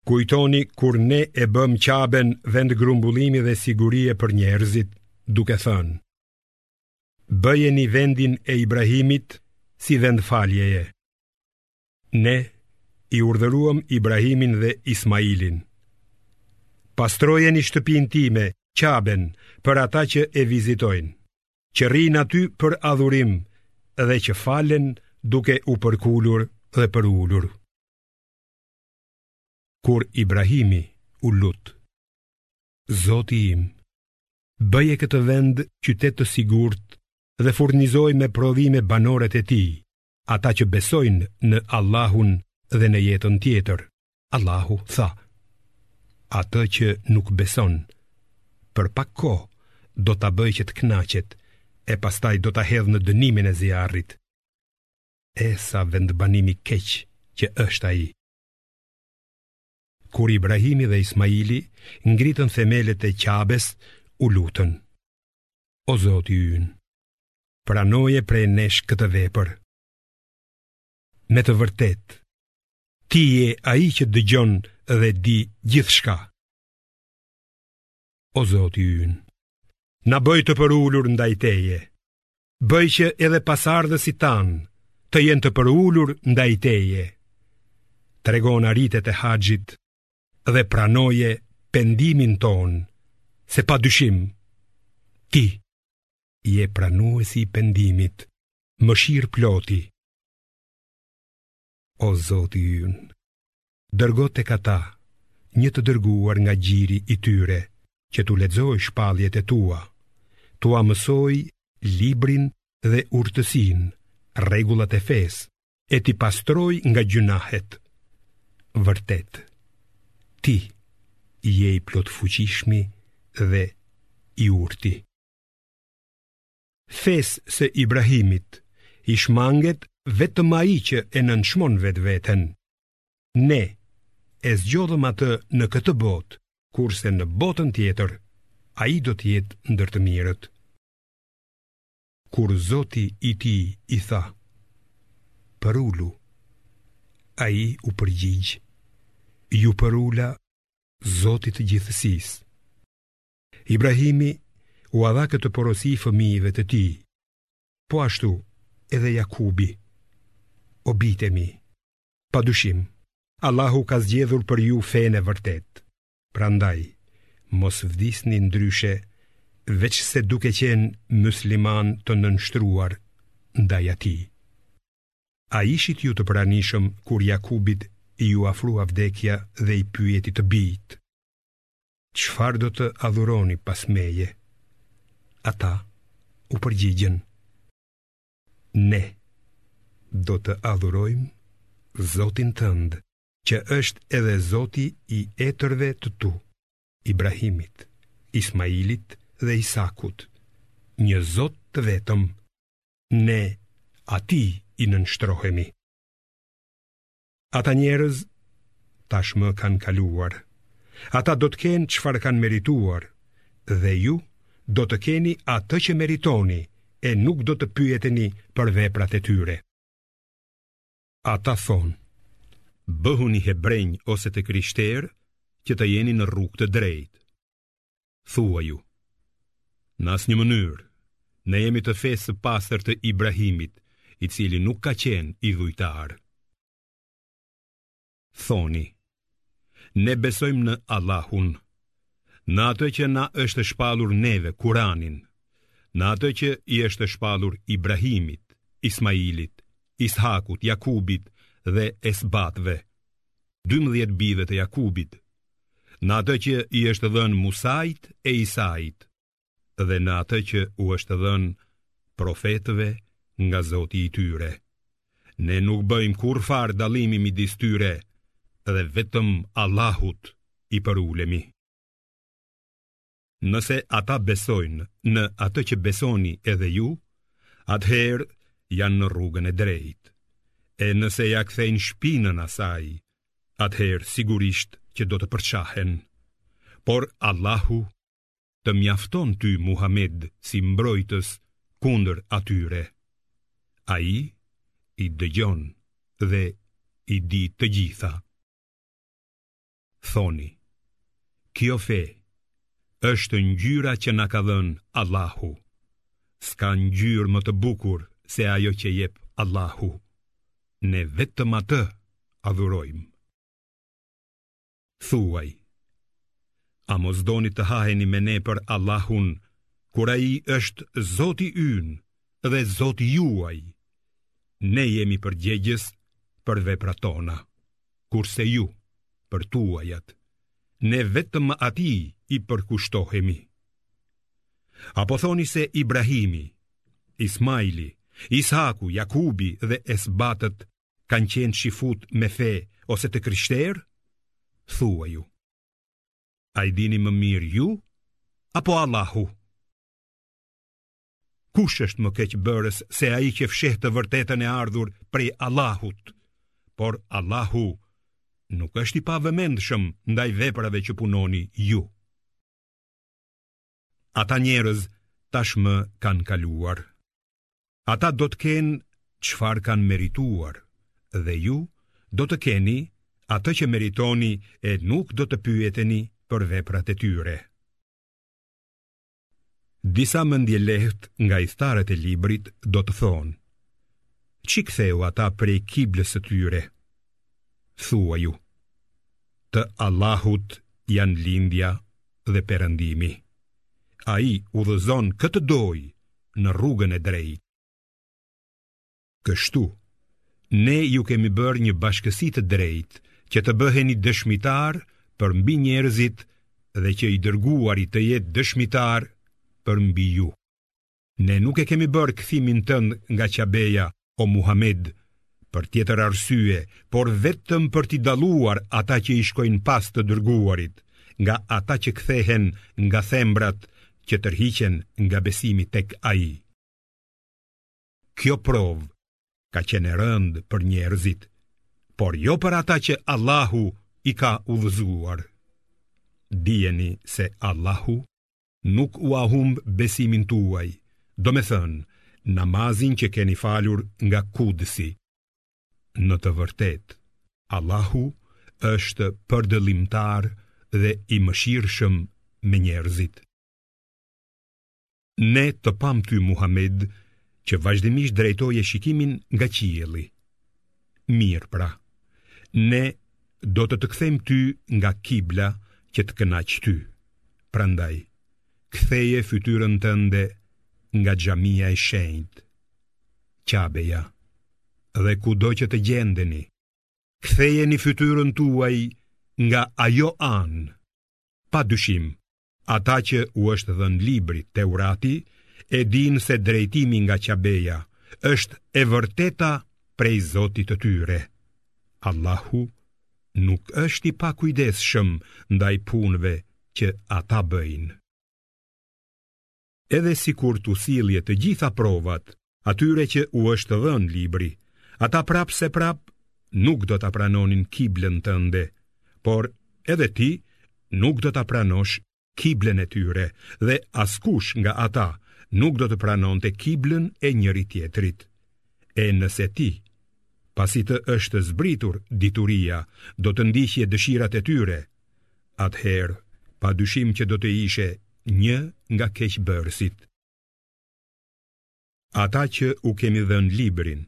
Kujtoni kur ne e bëmë Qaben vend grumbullimi dhe sigurie për njerëzit, duke thënë, bëjeni vendin e Ibrahimit si vend faljeje. Ne i urdhëruam Ibrahimin dhe Ismailin. Pastrojeni shtëpinë time, Qaben, për ata që e vizitojnë, që rrijnë aty për adhurim dhe që falen duke u përkulur dhe përulur. Kur Ibrahimi u lut, Zoti im, bëje këtë vend qytet të sigurt dhe furnizoji me prodhime banorët e tij, ata që besojnë në Allahun dhe në jetën tjetër. Allahu tha: Atë që nuk beson, për pak kohë do ta bëj që të kënaqet e pastaj do ta hedh në dënimin e zjarrit. E sa vendbanim i keq që është ai. Kur Ibrahimi dhe Ismaili ngritën themelet e Qabes, u lutën: O Zoti ynë, pranoje prej nesh këtë vepër. Me të vërtetë, ti je ai që dëgjon dhe di gjithçka. O Zoti ynë, na bëj të përulur ndaj teje, bëj që edhe pasardhësit tanë të jenë të përulur ndaj teje. Tregona ritet e haxhit dhe pranoje pendimin tonë, se pa dyshim, ti je pranuesi i pendimit, mëshirëploti. O Zoti ynë, dërgo tek ata një të dërguar nga gjiri i tyre, që t'u lexojë shpalljet e tua, t'ua mësojë librin dhe urtësinë, rregullat e fesë, e t'i pastrojë nga gjynahet. Vërtet, ti je i plotfuqishmi dhe i urti. Fesë së Ibrahimit i shmanget vetëm ai që e nënçmon vetveten. Ne e zgjodhëm atë në këtë botë, kurse në botën tjetër ai do të jetë ndër të mirët. Kur Zoti i tij i tha, Përulu, ai u përgjigj, Iu përula Zotit të gjithësisë. Ibrahimi ua dha këtë porosi fëmijëve të tij, po ashtu edhe Jakubi. O bijtë e mi, pa dyshim, Allahu ka zgjedhur për ju fenë e vërtetë. Prandaj, mos vdisni ndryshe, veçse duke qenë myslimanë të nënshtruar ndaj atij. A ishit ju të pranishëm kur Jakubit iu afrua vdekja dhe i pyeti të bijtë, Çfarë do të adhuroni pas meje? Ata u përgjigjën, Ne do të adhurojmë Zotin tënd. që është edhe Zoti i etërve të tu, Ibrahimit, Ismailit dhe Isakut, një Zot të vetëm, ne atij i nënshtrohemi. Ata njerëz tashmë kanë kaluar, ata do të kenë çfarë kanë merituar, dhe ju do të keni atë që meritoni, e nuk do të pyeteni për veprat e tyre. Ata thonë, bëhuni hebrenj ose të krishterë që të jeni në rrugë të drejtë. Thuaju, në asnjë mënyrë, ne jemi të fesë së pastër të Ibrahimit, i cili nuk ka qenë idhujtar. thoni, Ne besojmë në Allahun, në atë që na është shpallur neve, Kuranin, në atë që i është shpallur Ibrahimit, Ismailit, Ishakut, Jakubit dhe Esbatve, 12 bijve të Jakubit, në atë që i është dhënë Musait e Isait, dhe në atë që u është dhënë profetëve nga Zoti i tyre. Ne nuk bëjmë kurrfarë dallimi midis tyre dhe vetëm Allahut i përulemi. Nëse ata besojnë në atë që besoni edhe ju, atëherë janë në rrugën e drejtë. E nëse ia kthejnë shpinën asaj, atëherë sigurisht që do të përçahen. Por Allahu të mjafton ty Muhammed si mbrojtës kundër atyre. Ai i dëgjon dhe i di të gjitha. Thoni, kjo fe është ngjyra që na ka dhënë Allahu. S'ka ngjyrë më të bukur se ajo që jep Allahu. Ne vetëm atë adhurojmë. Thuaj, a mos doni të haheni me ne për Allahun, kur Ai është zoti ynë dhe zoti juaj, ne jemi përgjegjës për veprat tona, kurse ju për tuajat, ne vetëm Atij i përkushtohemi. Apo thoni se Ibrahimi, Ismaili, Isaku, Jakubi dhe Esbatët kanë qenë çifutë me fe ose të krishterë? Thuaju. A i dini më mirë ju? Apo Allahu? Kush është më keqbërës se ai që fsheh të vërtetën e ardhur prej Allahut? Por Allahu nuk është i pavëmendshëm ndaj veprave që punoni ju. Ata njerëz tashmë kanë kaluar. Ata do të kenë çfarë kanë merituar dhe ju do të keni atë që meritoni e nuk do të pyeteni për veprat e tyre. Disa mendjelehtë nga ithtarët e librit do të thonë, ç'i ktheu ata prej kiblës së tyre? Thuaju, të Allahut janë lindja dhe perëndimi. Ai udhëzon kë të dojë në rrugën e drejtë. Kështu, ne ju kemi bërë një bashkësi të drejtë që të bëheni dëshmitarë përmbi njerëzit dhe që i dërguari të jetë dëshmitar përmbi ju. Ne nuk e kemi bërë kthimin tënd nga Qabeja, o Muhamed, për tjetër arsye, por vetëm për t'i dalluar ata që i shkojnë pas të dërguarit, nga ata që kthehen nga thembrat që tërhiqen nga besimi tek Ai. Kjo provë ka qenë e rëndë për njerëzit, por jo për ata që Allahu i ka udhëzuar. Dijeni se Allahu Nuk ua humb besimin tuaj, domethënë, namazin që keni falur nga Kudsi. Në të vërtetë, Allahu është Përdëllimtar dhe i Mëshirshëm me njerëzit. Ne të pamë ty, Muhamed, që vazhdimisht drejtoje shikimin nga qielli. Mirë pra, ne do të të kthejmë ty nga kibla që të kënaqë ty. Prandaj, ktheje fytyrën tënde nga Xhamia e Shenjtë, Qabeja, dhe kudo që të gjendeni, kthejeni fytyrën tuaj nga ajo anë, pa dyshim Ata që u është dhënë libri Teurati e dinë se drejtimi nga Qabeja është e vërteta prej Zotit të tyre. Allahu nuk është i pakujdesshëm ndaj punëve që ata bëjnë. Edhe sikur t'u sillje të gjitha provat atyre që u është dhënë libri, ata prapëseprapë nuk do ta pranonin kiblën tënde, por edhe ti nuk do ta pranosh kiblën e tyre dhe askush nga ata nuk do të pranonte kiblën e njëri-tjetrit. E nëse ti, pasi të është zbritur dituria, do të ndiqje dëshirat e tyre, atëherë pa dyshim që do të ishe një nga keqbërësit. Ata që u kemi dhënë librin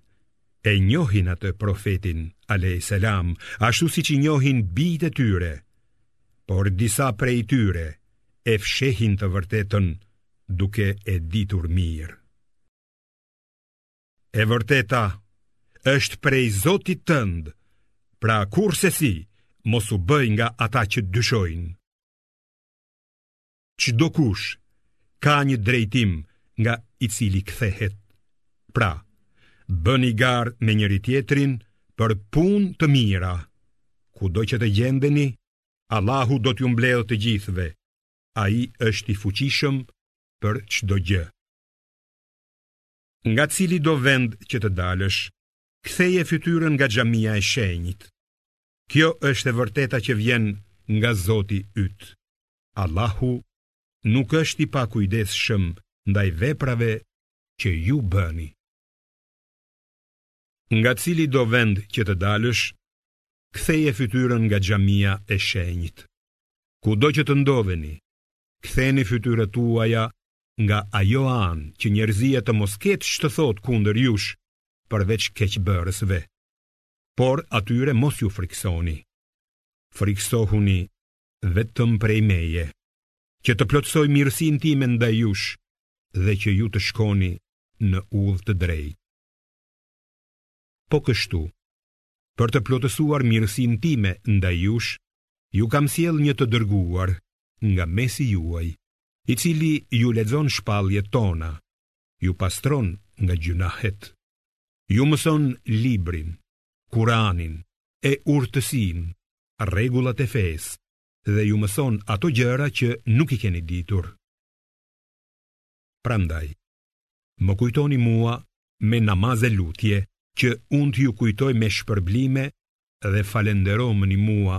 e njohin atë profetin alejhi selam, ashtu siç i njohin bijtë e tyre, por disa prej tyre e fshehin të vërtetën duke e ditur mirë. E vërteta është prej Zotit tënd, pra kurrsesi mos u bëj nga ata që dyshojnë. Çdokush ka një drejtim nga i cili kthehet. Pra, bëni garë me njëri-tjetrin për punë të mira. Kudo që të gjendeni, Allahu do t'ju mbledhë të gjithëve. Ai është i fuqishëm për çdo gjë. Nga cilido vend që të dalësh, ktheje fytyrën nga xhamia e shenjtë. Kjo është e vërteta që vjen nga Zoti yt. Allahu nuk është i pakujdesshëm ndaj veprave që ju bëni. Nga cilido vend që të dalësh, ktheje fytyrën nga xhamia e shenjtë. Kudo që të ndodheni, Ktheni fytyrat tuaja nga ajo anë që njerëzia të mos ketë ç'të thotë kundër jush, përveç keqbërësve. Por atyre mos iu frikësoni. Frikësohuni vetëm prej meje, që të plotësoj mirësinë time ndaj jush dhe që ju të shkoni në udhë të drejtë. Po kështu, për të plotësuar mirësinë time ndaj jush, ju kam sjellë një të dërguar nga mesi juaj, i cili ju lexon shpalljet tona, ju pastron nga gjynahet, ju mëson librin, Kur'anin, e urtësinë, rregullat e fesë dhe ju mëson ato gjëra që nuk i keni ditur. Prandaj, Më kujtoni mua me namaz e lutje që unë t'ju kujtoj me shpërblime dhe falënderomëni mua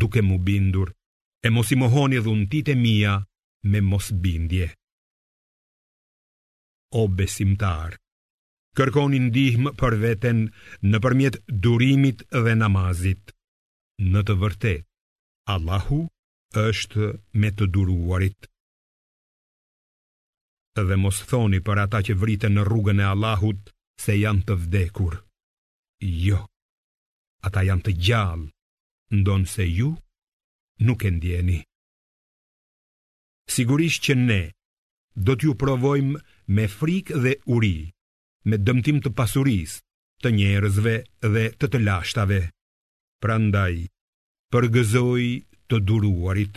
duke m'u bindur e mos i mohoni dhuntitë e mia me mosbindje. O besimtarë, kërkoni ndihmë për veten nëpërmjet durimit dhe namazit. Në të vërtetë, Allahu është me të duruarit. Dhe mos thoni për ata që vriten në rrugën e Allahut se janë të vdekur. Jo. Ata janë të gjallë, ndonëse ju nuk e ndieni. Sigurisht që ne do t'ju provojmë me frikë dhe uri, me dëmtim të pasurisë, të njerëzve dhe të të lashtave, Prandaj, përgëzoji të duruarit,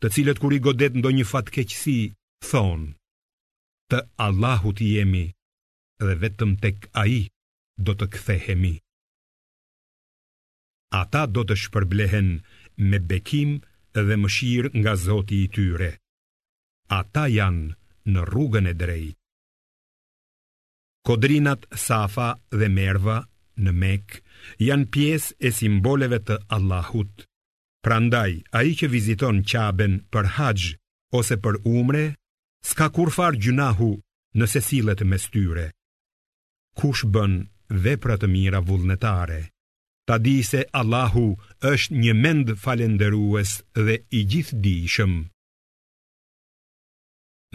të cilët kur i godet ndonjë fatkeqësi, thonë: Të Allahut jemi dhe vetëm tek Ai do të kthehemi. Ata do të shpërblehen me bekim dhe mëshirë nga Zoti i tyre. Ata janë në rrugën e drejtë. Kodrinat Safa dhe Merva në Mekë janë pjesë e simboleve të Allahut. Prandaj, ai që viziton Qaben për haxh ose për umre, s'ka kurrfarë gjynahu nëse sillet mes tyre. Kush bën vepra të mira vullnetare, ta dijë se Allahu është njëmend falënderues dhe i gjithëdijshëm.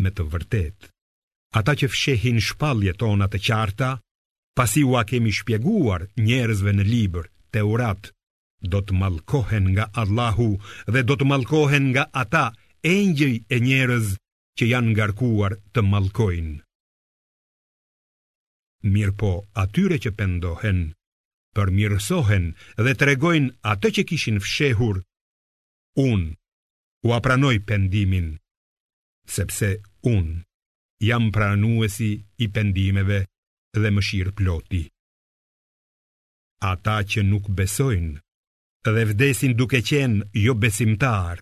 me të vërtetë. Ata që fshehin shpalljet tona të qarta, pasi ua kemi shpjeguar njerëzve në libër, Teurat, do të mallkohen nga Allahu dhe do të mallkohen nga ata engjëj e njerëz që janë ngarkuar të mallkojnë. Mirëpo atyre që pendohen, përmirësohen dhe tregojnë atë që kishin fshehur, Unë ua pranoj pendimin, sepse unë jam pranuesi i pendimeve dhe mëshirëploti. Ata që nuk besojnë dhe vdesin duke qenë jobesimtarë,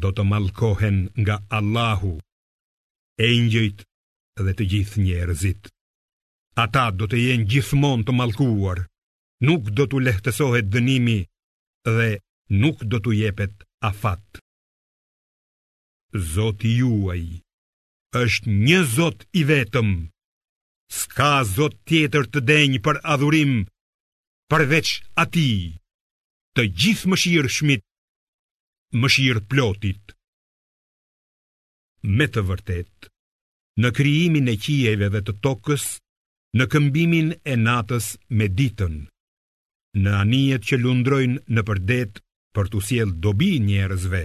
do të mallkohen nga Allahu, engjëjt dhe të gjithë njerëzit. Ata do të jenë gjithmonë të mallkuar, nuk do t'u lehtësohet dënimi dhe nuk do t'u jepet afat. Zoti juaj është një Zot i vetëm. S'ka Zot tjetër të denjë për adhurim përveç atij, të gjithëmëshirshmit, mëshirëplotit. Me të vërtetë, në krijimin e qiejve dhe të tokës, në këmbimin e natës me ditën, në anijet që lundrojnë nëpër det për t'u sjellë dobi njerëzve,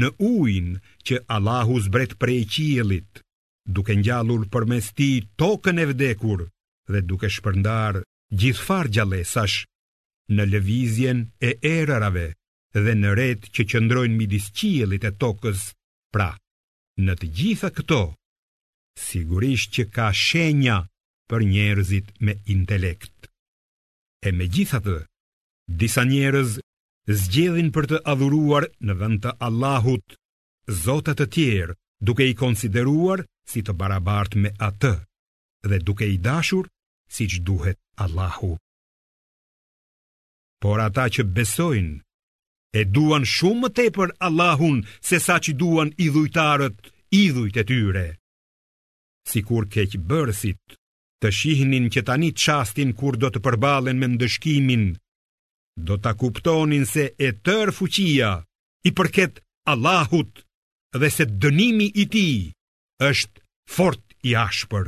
në ujin që Allahu zbret prej qiellit, duke ngjallur përmes tij tokën e vdekur dhe duke shpërndarë gjithfarë gjallesash, në lëvizjen e erërave dhe në retë që qëndrojnë midis qiellit e tokës, pra, në të gjitha këto, sigurisht që ka shenja për njerëzit me intelekt. E megjithatë, disa njerëz zgjedhin për të adhuruar në vend të Allahut zota të tjerë, duke i konsideruar si të barabartë me atë dhe duke i dashur siç duhet Allahu. Por ata që besojnë e duan shumë më tepër Allahun sesa ç'i duan idhujtarët idhujt e tyre. Sikur keqbërësit të shihnin që tani çastin kur do të përballen me ndëshkimin, do ta kuptonin se e tërë fuqia i përket Allahut dhe se dënimi i tij është fort i ashpër.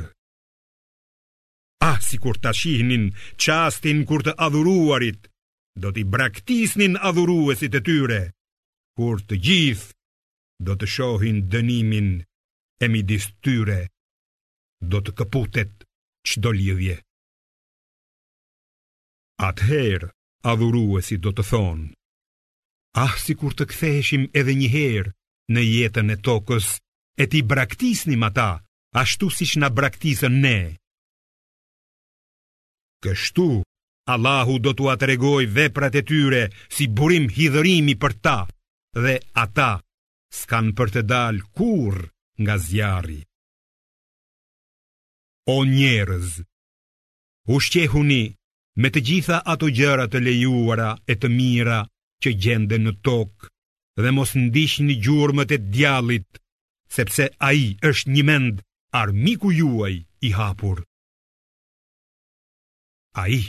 Ah, sikur ta shihnin çastin kur të adhuruarit do t'i braktisnin adhuruesit e tyre, kur të gjithë do të shohin dënimin e midis tyre do të këputet çdo lidhje. Atëherë, adhuruesit do të thonë, ah sikur të ktheheshim edhe njëherë në jetën e tokës, e t'i braktisnim ata, ashtu siç na braktisën ne. Kështu, Allahu do t'ua tregojë veprat e tyre si burim hidhërimi për ta, dhe ata s'kanë për të dalë kurrë nga zjarri. O njerëz, ushqehuni me të gjitha ato gjëra të lejuara e të mira që gjenden në tokë dhe mos ndiqni gjurmët e djallit, sepse ai është njëmend armiku juaj i hapur. Ai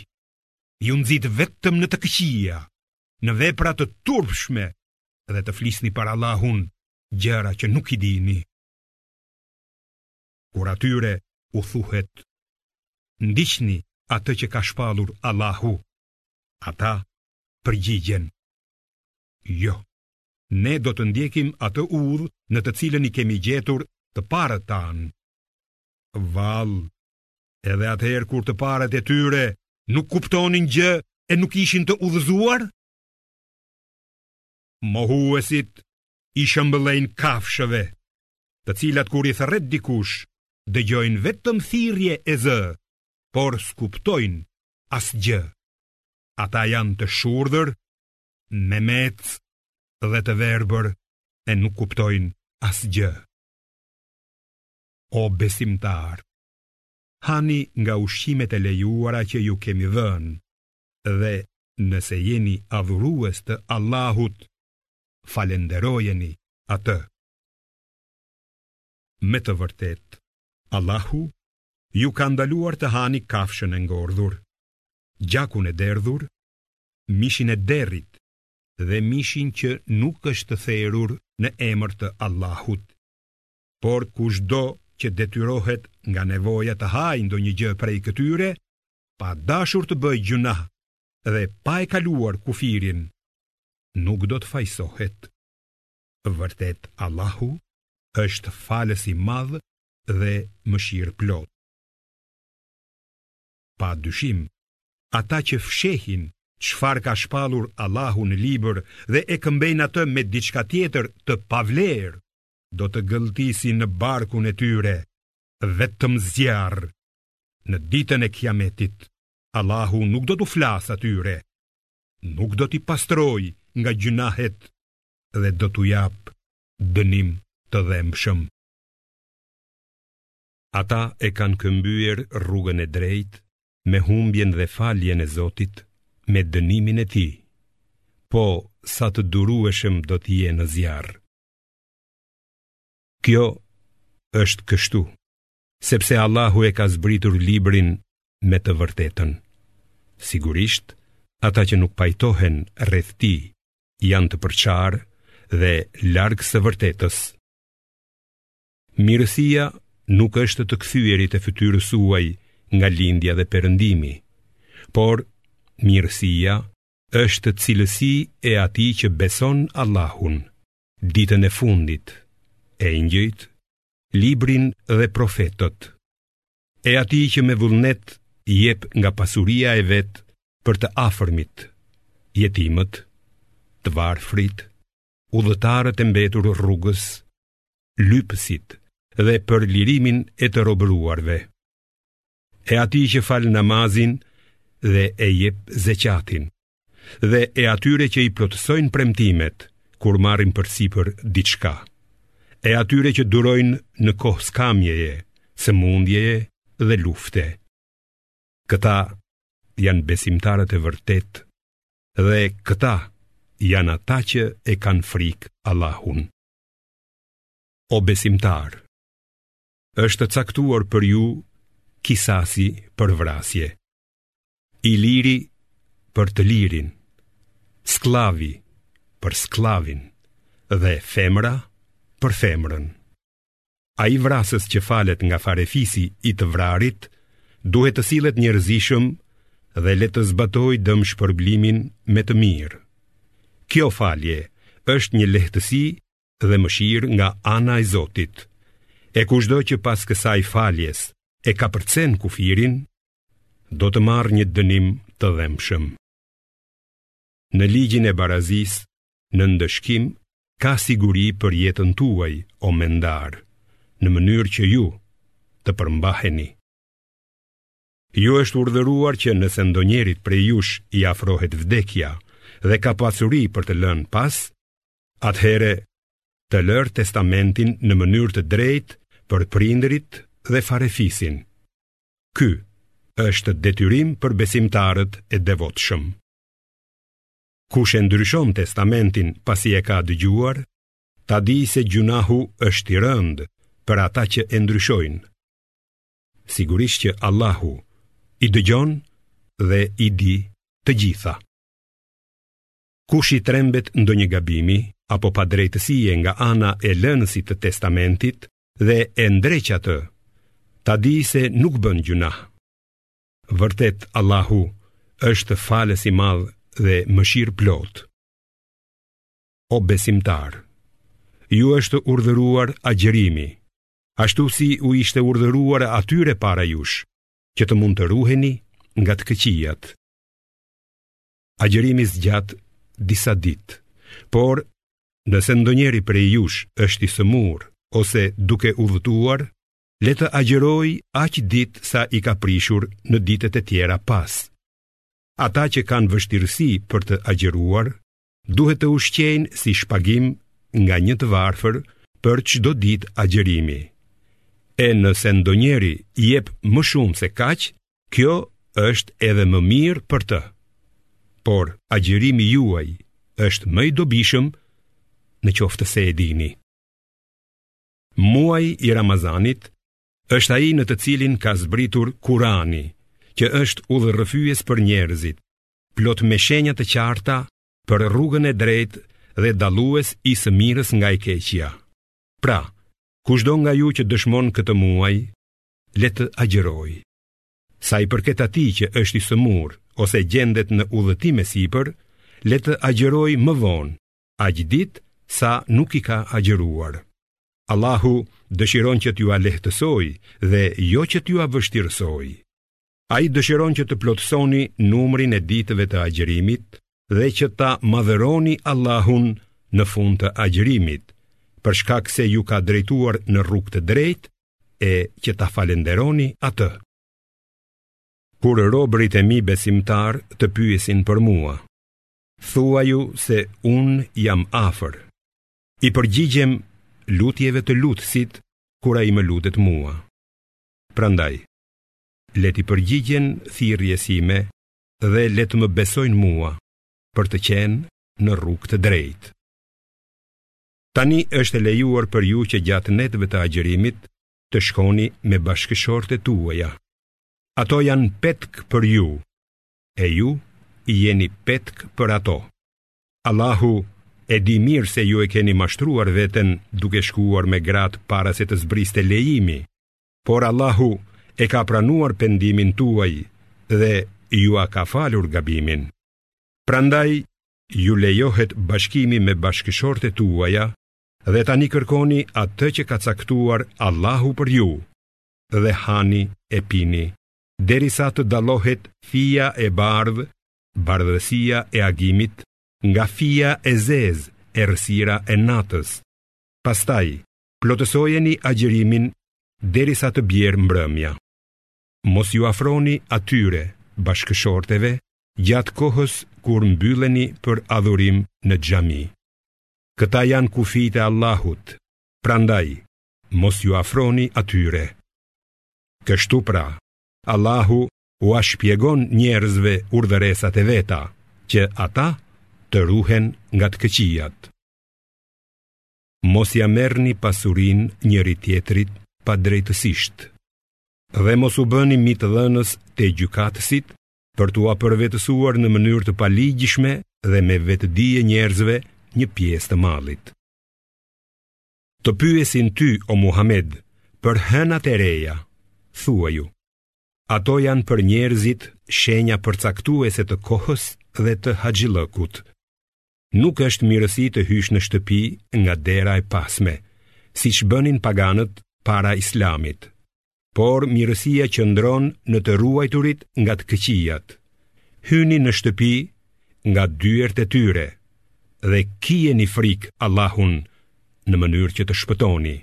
ju nxit vetëm në të këqia, në vepra të turpshme dhe të flisni për Allahun gjëra që nuk i dini. Kur atyre u thuhet, ndiqni atë që ka shpallur Allahu, ata përgjigjen, jo, ne do të ndjekim atë udhë në të cilën i kemi gjetur të parët tanë. Vallë, Edhe atëherë kur të parët e tyre nuk kuptonin gjë e nuk ishin të udhëzuar? Mohuesit i shëmbëllejnë kafshëve, të cilat kur i thërret dikush, dëgjojnë vetëm thirrje e zë, por s'kuptojnë asgjë. Ata janë të shurdhër, memecë dhe të verbër e nuk kuptojnë asgjë. O besimtarë! Hani nga ushqimet e lejuara që ju kemi dhënë, dhe nëse jeni adhurues të Allahut, falënderojeni Atë. Me të vërtetë, Allahu ju ka ndaluar të hani kafshën e ngordhur, gjakun e derdhur, mishin e derrit dhe mishin që nuk është therur në emër të Allahut. Por kushdo që detyrohet nga nevoja të hajë ndonjë gjë prej këtyre, pa dashur të bëjë gjynah dhe pa e kaluar kufirin, nuk do të fajësohet. Vërtet Allahu është Falës i Madh dhe Mëshirëplot. Pa dyshim, ata që fshehin çfarë ka shpallur Allahu në Libër dhe e këmbejnë atë me diçka tjetër të pavlerë, do të gëlltisin në barkun e tyre vetëm zjarr. Në ditën e Kiametit, Allahu nuk do t'u flasë atyre. Nuk do t'i pastrojë nga gjynahet dhe do t'u japë dënim të dhembshëm. Ata e kanë këmbyer rrugën e drejtë me humbjen dhe faljen e Zotit, me dënimin e Tij. Po sa të durueshëm do të jenë në zjarr. Kjo është kështu, sepse Allahu e ka zbritur librin me të vërtetën. Sigurisht, ata që nuk pajtohen rreth tij janë të përçarë dhe larg së vërtetës. Mirësia nuk është të kthyerit e fytyrës suaj nga lindja dhe perëndimi, por mirësia është cilësi e atij që beson Allahun, ditën e fundit, engjëjt, librin dhe profetët, e atij që me vullnet jep nga pasuria e vet për të afërmit, jetimët, të varfrit, udhëtarët e mbetur rrugës, lypësit dhe për lirimin e të robëruarve. e atij që fal namazin dhe e jep zeqatin, dhe e atyre që i plotësojnë premtimet kur marrin përsipër diçka, e atyre që durojnë në kohë skamjeje, sëmundjeje dhe lufte. Këta janë besimtarët e vërtetë dhe këta janë ata që e kanë frikë Allahun. O besimtarë, është caktuar për ju kisasi për vrasje. I liri për të lirin, skllavi për skllavin dhe femra për femrën. Ai vrasës që falet nga farefisi i të vrarit, duhet të sillet njerëzishëm dhe le të zbatojë dëmshpërblimin me të mirë. Kjo falje është një lehtësi dhe mëshirë nga ana e Zotit. E kushdo që pas kësaj faljes e kapërcen kufirin, do të marrë një dënim të dhembshëm. Në ligjin e barazisë, në ndëshkim, ka siguri për jetën tuaj, o mendarë, në mënyrë që ju të përmbaheni. Ju është urdhëruar që nëse ndonjërit prej jush i afrohet vdekja dhe ka pasuri për të lënë pas, Atëherë, të lërë testamentin në mënyrë të drejtë për prindërit dhe farefisin. Ky është detyrim për besimtarët e devotshëm. Kush e ndryshon testamentin pasi e ka dëgjuar, ta dijë se gjunahu është i rëndë për ata që e ndryshojnë. Sigurisht që Allahu i dëgjon dhe i di të gjitha. Kush i trembet ndonjë gabimi apo padrejtësie nga ana e lënësit të testamentit dhe e ndreq atë, ta dijë se nuk bën gjunah. Vërtet Allahu është falës i madh dhe mëshirëplotë. O besimtarë, ju është urdhëruar agjërimi, ashtu si u ishte urdhëruar atyre para jush, që të mund të ruheni nga të këqijat. Agjërimi zgjat disa ditë, por nëse ndonjëri prej jush është i sëmurë ose duke udhëtuar, le të agjërojë aq ditë sa i ka prishur në ditët e tjera pas. Ata që kanë vështirësi për të agjëruar, duhet të ushqejnë si shpagim nga një të varfër për çdo ditë agjërimi. E nëse ndonjëri jep më shumë se kaq, Kjo është edhe më mirë për të. Por agjërimi juaj është më i dobishëm në qoftë se e dini. Muaji i Ramazanit është ai në të cilin ka zbritur Kurani, që është udhërrëfyes për njerëzit, plot me shenja të qarta për rrugën e drejtë dhe dallues i së mirës nga e keqja. Pra, kushdo nga ju që dëshmon këtë muaj, le të agjërojë. Sa i përket atij që është i sëmurë ose gjendet në udhëtim e sipër, le të agjërojë më vonë, aq ditë sa nuk i ka agjëruar. Allahu dëshiron që t'jua lehtësojë dhe jo që t'jua vështirësojë. Ai dëshiron që të plotësoni numrin e ditëve të agjërimit dhe që ta madhëroni Allahun në fund të agjërimit, për shkak se ju ka drejtuar në rrugë të drejtë e që ta falënderoni atë. Kur robërit e mi besimtarë të pyesin për mua, thuaju se unë jam afër. I përgjigjem lutjeve të lutësit kur ai më lutet mua. Prandaj, le t'i përgjigjen thirrjes sime dhe le të më besojnë mua për të qenë në rrugë të drejtë. Tani është e lejuar për ju që gjatë netëve të agjërimit të shkoni me bashkëshortet tuaja. Ato janë petk për ju, e ju jeni petk për ato. Allahu e di mirë se ju e keni mashtruar veten duke shkuar me gratë para se të zbriste lejimi, Por Allahu e ka pranuar pendimin tuaj dhe jua ka falur gabimin. Prandaj, ju lejohet bashkimi me bashkëshortet tuaja dhe tani kërkoni atë që ka caktuar Allahu për ju dhe hani e pini, derisa të dallohet fija e bardhë, bardhësia e agimit, nga fija e zezë, erësira e natës. Pastaj, plotësojeni agjërimin derisa të bjerë mbrëmja. Mos iu afroni atyre bashkëshorteve gjatë kohës kur mbylleni për adhurim në xhami. Këta janë kufijtë e Allahut, prandaj mos iu afroni atyre. Kështu pra, Allahu ua shpjegon njerëzve urdhëresat e veta, që ata të ruhen nga të këqijat. mos ia merrni pasurinë njëri-tjetrit padrejtësisht, dhe mos u bëni mitëdhënës te gjykatësit për t'ua përvetësuar në mënyrë të paligjshme dhe me vetëdije njerëzve një pjesë të mallit. Të pyesin ty o Muhamed për hënat e reja, thuaju, ato janë për njerëzit shenja përcaktuese të kohës dhe të haxhillëkut. Nuk është mirësi të hysh në shtëpi nga dera e pasme, siç bënin paganët para islamit, por mirësia qëndron në të ruajturit nga të këqijat. Hyni në shtëpi nga dyert e tyre dhe kijeni frikë Allahun në mënyrë që të shpëtoni.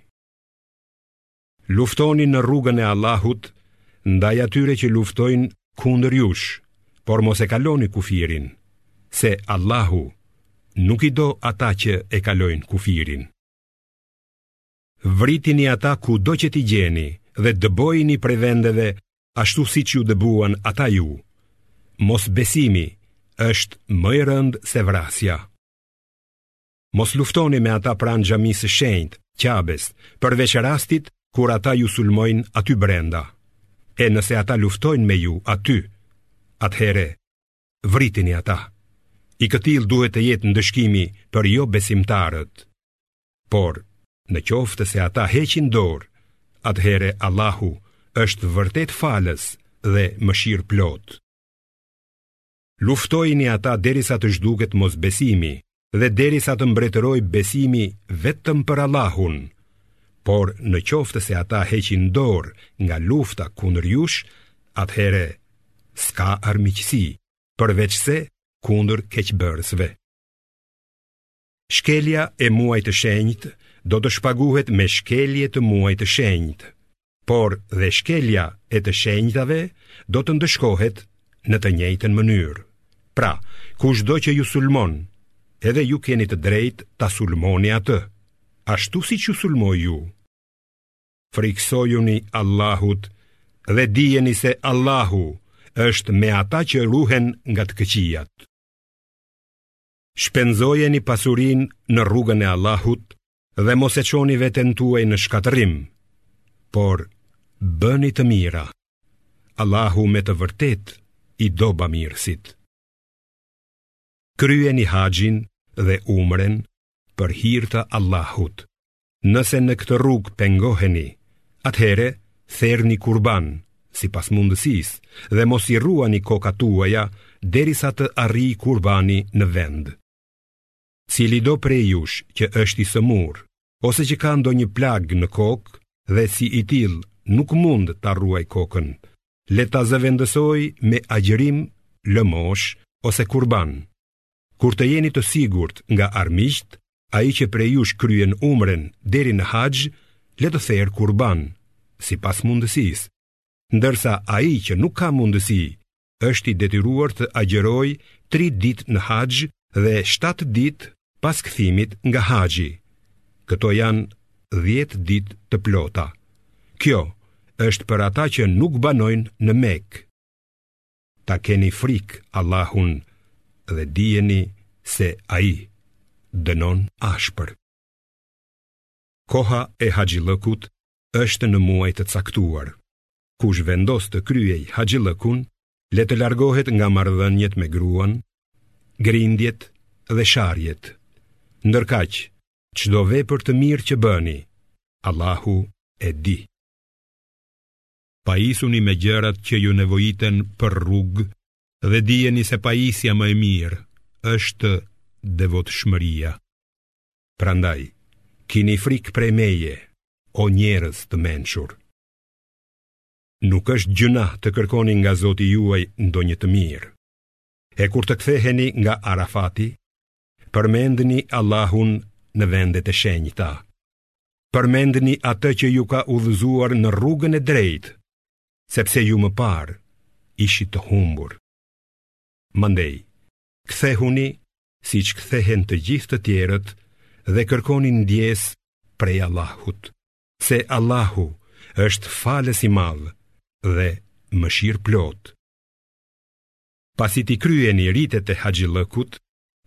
Luftoni në rrugën e Allahut ndaj atyre që luftojnë kundër jush, por mos e kaloni kufirin, se Allahu nuk i do ata që e kalojnë kufirin. Vritini ata kudo që t'i gjeni dhe dëbojini prej vendeve ashtu siç ju dëbuan ata ju. Mosbesimi është më i rëndë se vrasja. Mos luftoni me ata pranë xhamisë së shenjtë, Qabesë, përveç rastit kur ata ju sulmojnë aty brenda. E nëse ata luftojnë me ju aty, atëhere vritini ata. I këtillë duhet të jetë ndëshkimi për jobesimtarët. Por, në qoftë se ata heqin dorë, atëhere Allahu është vërtet falës dhe mëshirëplotë. Luftojini ata derisa të zhduket mosbesimi dhe derisa të mbretërojë besimi vetëm për Allahun, por në qoftë se ata heqin dorë nga lufta kundër jush, atëhere s'ka armiqësi, përveçse kundër keqbërësve. Shkelja e muajit të shenjtë do të shpaguhet me shkelje të muajit të shenjtë, por dhe shkelja e të shenjtave do të ndëshkohet në të njëjtën mënyrë. Pra, kushdo që ju sulmon, edhe ju keni të drejtë ta sulmoni atë, ashtu siç ju sulmoi ju. Frikësojuni Allahut dhe dijeni se Allahu është me ata që ruhen nga të këqijat. Shpenzojeni pasurinë në rrugën e Allahut dhe mos e çoni veten tuaj në shkatërrim, por bëni të mira. Allahu me të vërtetë i do bamirësit. Kryeni haxhin dhe umren për hir të Allahut. Nëse në këtë rrugë pengoheni, atëherë therni kurban, sipas mundësisë, dhe mos i rruani kokat tuaja, derisa të arrijë kurbani në vend. Cilido prej jush që është i sëmurë, ose që ka ndonjë plagë në kokë, dhe si i tillë nuk mund ta rruajë kokën, le ta zëvendësojë me agjërim, lëmoshë ose kurban. Kur të jeni të sigurt nga armiqtë, ai që prej jush kryen umren deri në haxh, le të therë kurban, sipas mundësisë, ndërsa ai që nuk ka mundësi, është i detyruar të agjërojë 3 ditë në haxh dhe 7 ditë pas kthimit nga haxhi. Këto janë 10 ditë të plota. Kjo është për ata që nuk banojnë në Mekë. ta keni frikë Allahun dhe dijeni se Ai dënon ashpër. Koha e haxhillëkut është në muaj të caktuar. Kush vendos të kryejë haxhillëkun, le të largohet nga marrëdhëniet me gruan, grindjet dhe sharjet. Ndërkaq, çdo vepër të mirë që bëni, Allahu e di. pajisuni me gjërat që ju nevojiten për rrugë dhe dijeni se pajisja më e mirë është devotshmëria. Prandaj, kini frikë prej meje, o njerëz të mençur. Nuk është gjynah të kërkoni nga Zoti juaj ndonjë të mirë. E kur të ktheheni nga Arafati, përmendni Allahun në vendet e shenjta, Përmendni atë që ju ka udhëzuar në rrugën e drejtë, sepse ju më parë ishit të humbur. Mandej, kthehuni siç kthehen të gjithë të tjerët dhe kërkoni ndjesë prej Allahut, se Allahu është falës i madh dhe mëshirëplotë. pasi t'i kryeni ritet e haxhillëkut,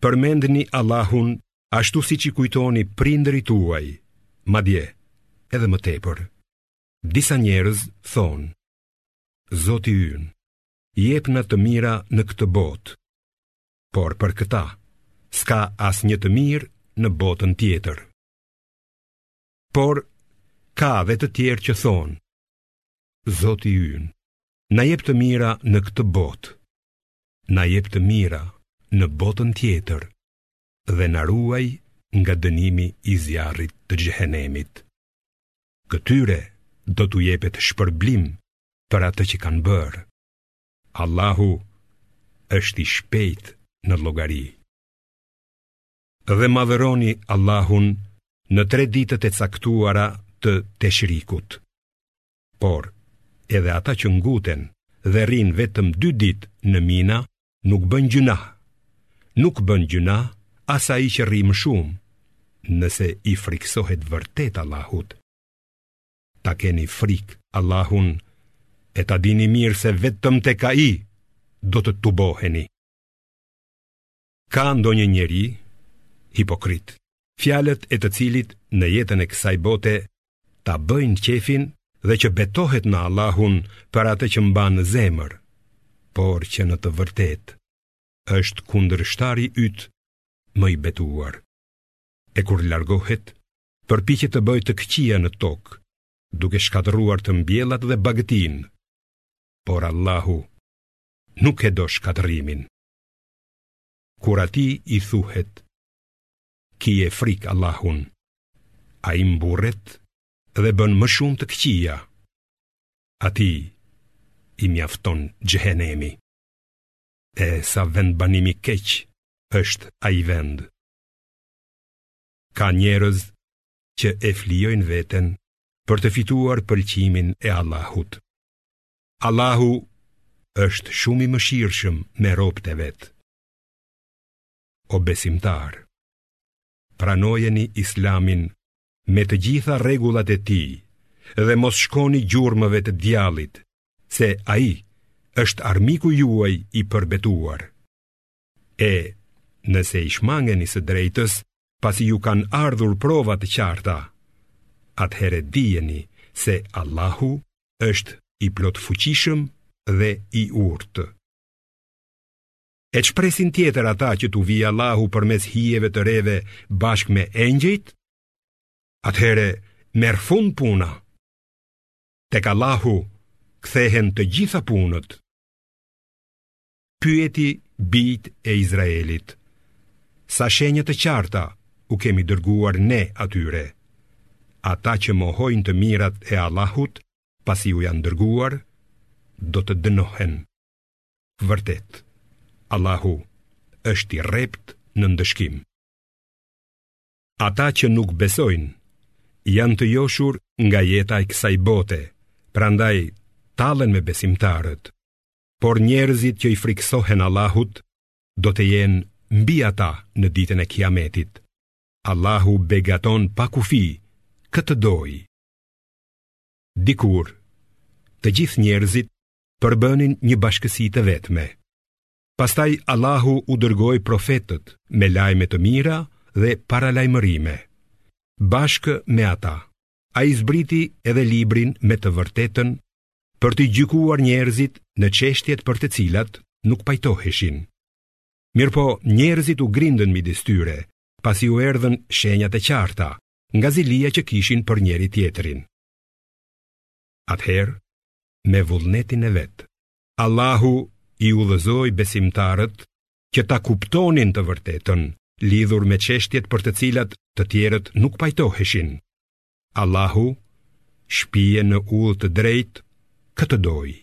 përmendni Allahun ashtu siç i kujtoni prindërit tuaj, madje, edhe më tepër. Disa njerëz thonë, Zoti ynë, jepna të mira në këtë botë, por për këta, s'ka asnjë të mirë në botën tjetër. Por, ka dhe të tjerë që thonë, Zoti ynë, na jep të mira në këtë botë, na jep të mira në botën tjetër dhe na ruaj nga dënimi i zjarrit të xhehenemit. Këtyre do t'u jepet shpërblim për atë që kanë bërë. Allahu është i shpejt në llogari. Dhe madhëroni Allahun në tre ditët e caktuara të teshrikut. Por, edhe ata që nguten dhe rrinë vetëm dy ditë në Mina, nuk bën gjynah. Nuk bën gjynah as ai që rri më shumë, nëse i frikësohet vërtet Allahut. Ta keni frikë Allahun e ta dini mirë se vetëm tek ai do të tuboheni. Ka ndonjë njeri hipokrit, fjalët e të cilit në jetën e kësaj bote ta bëjnë qefin dhe që betohet në Allahun për atë që mban në zemër, por që në të vërtetë është kundërshtari yt më i betuar. E kur largohet, përpiqet të bëjë të këqija në tokë, duke shkatërruar të mbjellat dhe bagëtinë, por Allahu nuk e do shkatërrimin. Kur atij i thuhet, kije frikë Allahun, ai mburret dhe bën më shumë të këqija, atij i mjafton xhehenemi. E sa vendbanim i keq është ai vend. Ka njerëz që e flijojnë veten për të fituar pëlqimin e Allahut. Allahu është shumë i mëshirshëm me robët e vet. O besimtarë, pranojeni Islamin me të gjitha rregullat e tij dhe mos shkoni gjurmëve të djallit, se ai është armiku juaj i përbetuar. E nëse i shmangeni së drejtës, pasi ju kanë ardhur prova të qarta, atëherë dijeni se Allahu është i plotfuqishëm dhe i urtë. E ç'presin tjetër ata që t'u vijë Allahu përmes hijeve të reve bashkë me engjëjt? Atëherë merr fund puna. Tek Allahu kthehen të gjitha punët. pyeti bijtë e Izraelit, Sa shenja të qarta u kemi dërguar ne atyre? Ata që mohojnë të mirat e Allahut, pasi u janë dërguar, do të dënohen. Vërtet, Allahu është i rreptë në ndëshkim. Ata që nuk besojnë, janë të joshur nga jeta e kësaj bote, prandaj tallen me besimtarët. Por njerëzit që i frikësohen Allahut do të jenë mbi ata në ditën e Kiametit. Allahu begaton pa kufi kë të dojë. Dikur, të gjithë njerëzit përbënin një bashkësi të vetme. Pastaj Allahu u dërgoi profetët me lajme të mira dhe paralajmërime. Bashkë me ata, ai zbriti edhe librin me të vërtetën për t'i gjykuar njerëzit në çështjet për të cilat nuk pajtoheshin. Mirëpo njerëzit u grindën midis tyre, pasi u erdhën shenjat e qarta nga zilia që kishin për njëri-tjetrin. Atëherë, me vullnetin e vet, Allahu i udhëzoi besimtarët që ta kuptonin të vërtetën lidhur me çështjet për të cilat të tjerët nuk pajtoheshin. Allahu shpie në udhë të drejtë kë të dojë.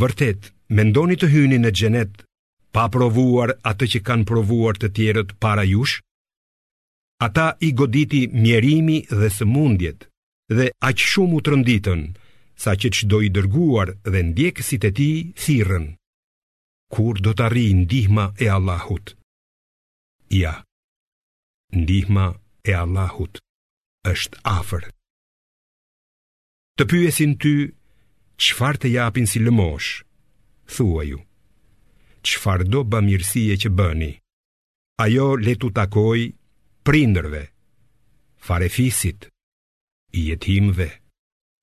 Vërtet, mendoni të hyni në xhenet pa provuar atë që kanë provuar të tjerët para jush? Ata i goditi mjerimi dhe sëmundjet dhe aq shumë u tronditën saqë çdo i dërguar dhe ndjekësit e tij thirrën. Kur do të arrijë ndihma e Allahut? Ja, ndihma e Allahut është afër. Të pyesin ty, çfarë të japin si lëmoshë? Thuaju, çfarëdo bamirësie që bëni, ajo le t'u takojë prindërve, farefisit, jetimve,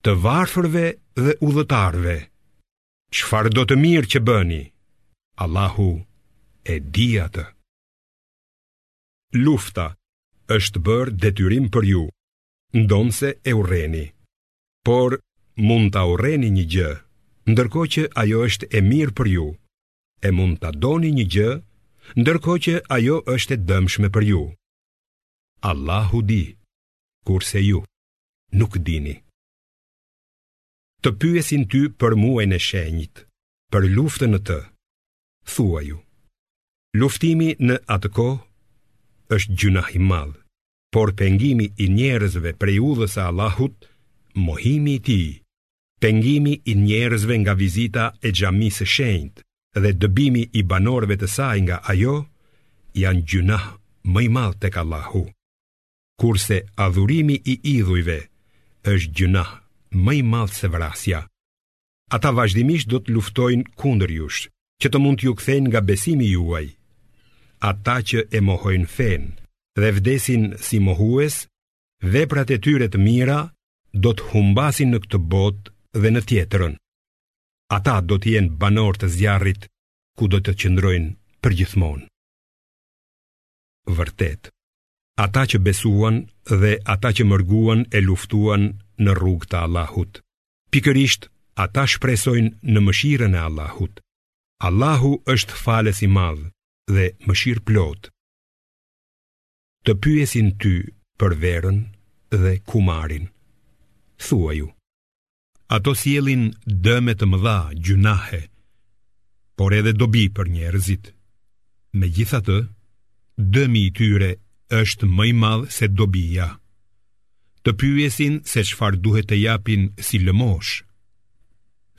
të varfërve dhe udhëtarëve, Çfarëdo të mirë që bëni, Allahu e di atë. Lufta është bërë detyrim për ju, ndonëse e urreni. Por mund ta urreni një gjë, ndërkohë që ajo është e mirë për ju, e mund ta doni një gjë, ndërkohë që ajo është e dëmshme për ju. Allahu di, kurse ju nuk dini. të pyesin ty për muajin e shenjtë, për luftën në të, thuaju. Luftimi në atë kohë është gjynah i madh, por pengimi i njerëzve prej udhës së Allahut, mohimi i tij, pengimi i njerëzve nga vizita e xhamisë së shenjtë dhe dëbimi i banorëve të saj nga ajo, janë gjynah më i madh tek Allahu. kurse adhurimi i idhujve është gjynah më i madh se vrasja. Ata vazhdimisht do të luftojnë kundër jush, që të mund t'ju kthejnë nga besimi juaj. Ata që e mohojnë fenë dhe vdesin si mohues, veprat e tyre të mira do të humbasin në këtë botë dhe në tjetrën. Ata do të jenë banorë të zjarrit ku do të qëndrojnë përgjithmonë. Vërtet, ata që besuan dhe ata që mërguan e luftuan në rrugë të Allahut. Pikërisht ata shpresojnë në mëshirën e Allahut. Allahu është falës i madh dhe mëshirëplotë. Të pyesin ty për verën dhe kumarin. Thuaju, Ato sjellin dëme të mëdha, gjynahe, por edhe dobi për njerëzit. Megjithatë, dëmi i tyre është më i madh se dobia. Të pyesin se çfarë duhet të japin si lëmoshë.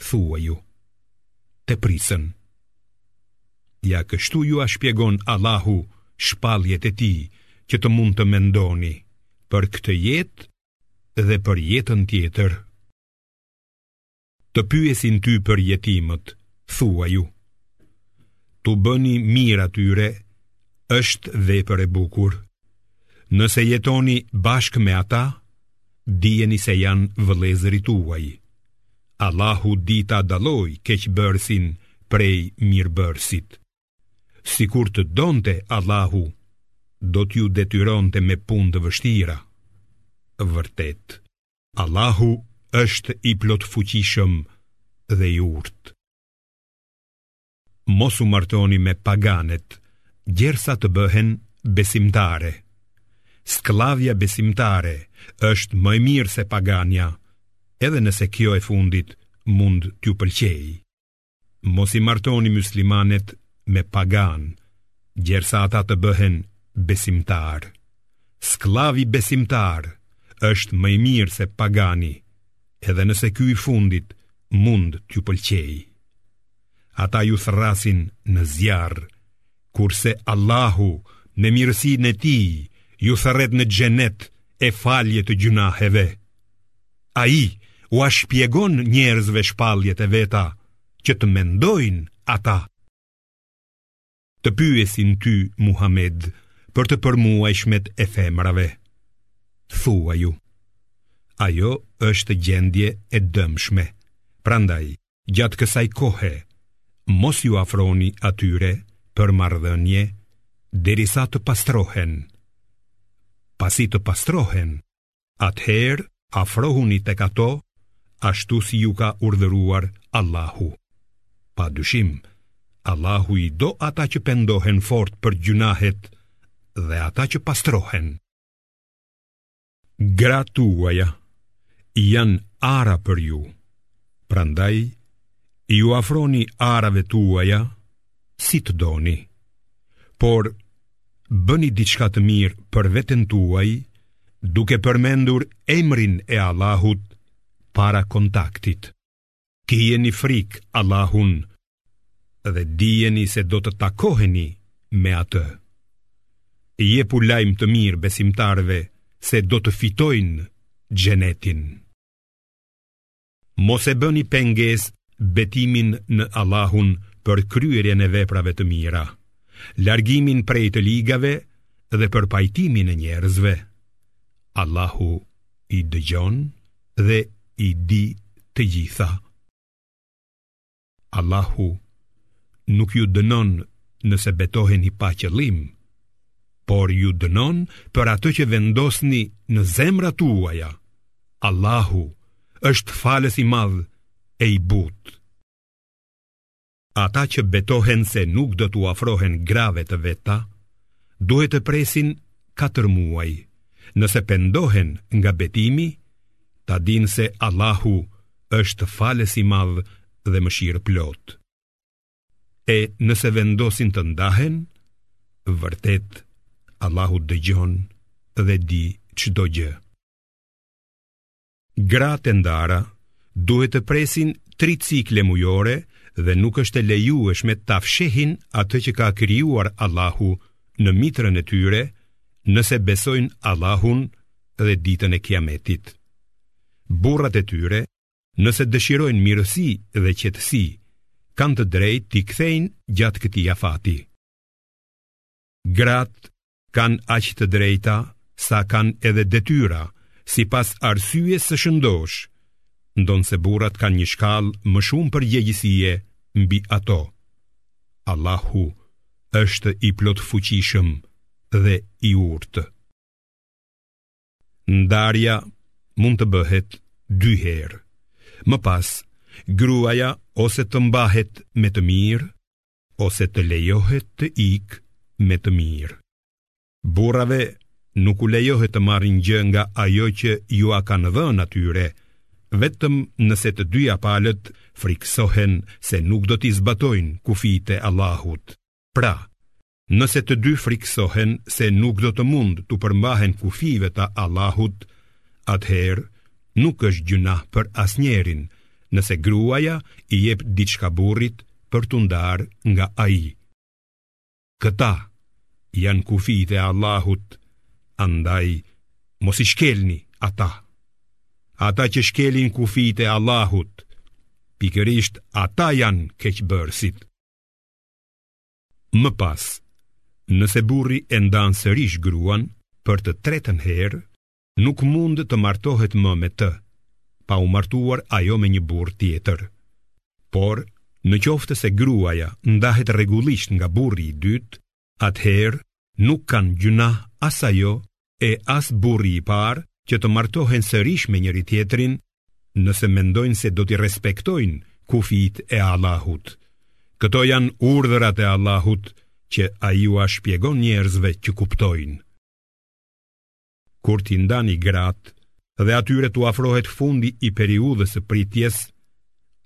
Thuaju, tepricën. Ja kështu jua shpjegon Allahu shpalljet e tij që të mund të mendoni për këtë jetë dhe për jetën tjetër. Të pyesin ty për jetimët, thuaju. T'u bëni mirë atyre, është vepër e bukur. Nëse jetoni bashkë me ata, dijeni se janë vëllezërit tuaj. Allahu di ta dallojë keqbërësin prej mirëbërësit. Sikur të donte Allahu, do t'ju detyronte me punë të vështira. Vërtet, Allahu është i plotfuqishëm dhe i urtë. Mos u martoni me paganet, gjersa të bëhen besimtare. Skllavja besimtare është më e mirë se pagania, edhe nëse kjo e fundit mund t'ju pëlqejë. Mos i martoni myslimanet me paganë, gjersa ata të bëhen besimtarë. Skllavi besimtar është më i mirë se pagani, edhe nëse ky i fundit mund t'ju pëlqejë. Ata ju thërrasin në zjarr, kurse Allahu me mirësinë e tij ju thërret në xhenet e falje të gjynaheve. Ai ua shpjegon njerëzve shpalljet e veta, që të mendojnë ata. Të pyesin ty, Muhammed, për të përmuajshmet e femrave. Thuaju. Ajo është gjendje e dëmshme. Prandaj, gjatë kësaj kohe, mos ju afroni atyre për marrëdhënie, derisa të pastrohen. Pasi të pastrohen, atëherë afrohuni tek ato ashtu si ju ka urdhëruar Allahu. Pa dyshim, Allahu i do ata që pendohen fort për gjynahet dhe ata që pastrohen. Gratë tuaja janë ara për ju, prandaj ju afroni arave tuaja si të doni, por bëni diçka të mirë për veten tuaj duke përmendur emrin e Allahut para kontaktit. Kijeni frikë Allahun dhe dijeni se do të takoheni me atë. Jepu lajm të mirë besimtarëve se do të fitojnë xhenetin. Mos e bëni pengesë betimin në Allahun për kryerjen e veprave të mira, largimin prej të ligave dhe për pajtimin e njerëzve. Allahu i dëgjon dhe i di të gjitha. Allahu nuk ju dënon nëse betoheni pa qëllim, por ju dënon për atë që vendosni në zemrat tuaja. Allahu është falës i madh e i butë. Ata që betohen se nuk do t'u afrohen grave të veta, duhet të presin 4 muaj. Nëse pendohen nga betimi, ta dinë se Allahu është falës i madh dhe mëshirëplotë. E nëse vendosin të ndahen, vërtet Allahu dëgjon dhe di çdo gjë. Gratë e ndara duhet të presin tri cikle mujore dhe nuk është e lejueshme ta fshehin atë që ka krijuar Allahu në mitrën e tyre, nëse besojnë Allahun dhe ditën e kiametit. Burrat e tyre, nëse dëshirojnë mirësi dhe qetësi, kanë të drejtë t'i kthejnë gjatë këtij afati. Gratë kanë aq të drejta sa kanë edhe detyra, sipas arsyes së shëndoshë, ndonëse burrat kanë një shkallë më shumë përgjegjësie mbi ato. Allahu është i plotfuqishëm dhe i urtë. Ndarja mund të bëhet dy herë. Më pas, gruaja ose të mbahet me të mirë, ose të lejohet të ikë me të mirë. Burrave nuk u lejohet të marrin gjë nga ajo që jua kanë dhënë atyre, vetëm nëse të dyja palët frikësohen se nuk do t'i zbatojnë kufijtë e Allahut. Pra, Nëse të dy frikësohen se nuk do të mund t'u përmbahen kufijve të Allahut, atëherë nuk është gjynah për asnjërin nëse gruaja i jep diçka burrit për t'u ndarë nga ai. Këta janë kufijtë e Allahut, andaj mos i shkelni ata. Ata që shkelin kufijtë e Allahut, pikërisht ata janë keqbërësit. Më pas, nëse burri e ndan sërish gruan për të tretën herë, nuk mund të martohet më me të, pa u martuar ajo me një burrë tjetër. Por, në qoftë se gruaja ndahet rregullisht nga burri i dytë, atëherë nuk kanë gjynah as ajo e as burri i parë që të martohen sërish me njëri-tjetrin, nëse mendojnë se do t'i respektojnë kufijtë e Allahut. Këto janë urdhërat e Allahut që Ai ua shpjegon njerëzve që kuptojnë. Kur t'i ndani gratë dhe atyre t'u afrohet fundi i periudhës së pritjes,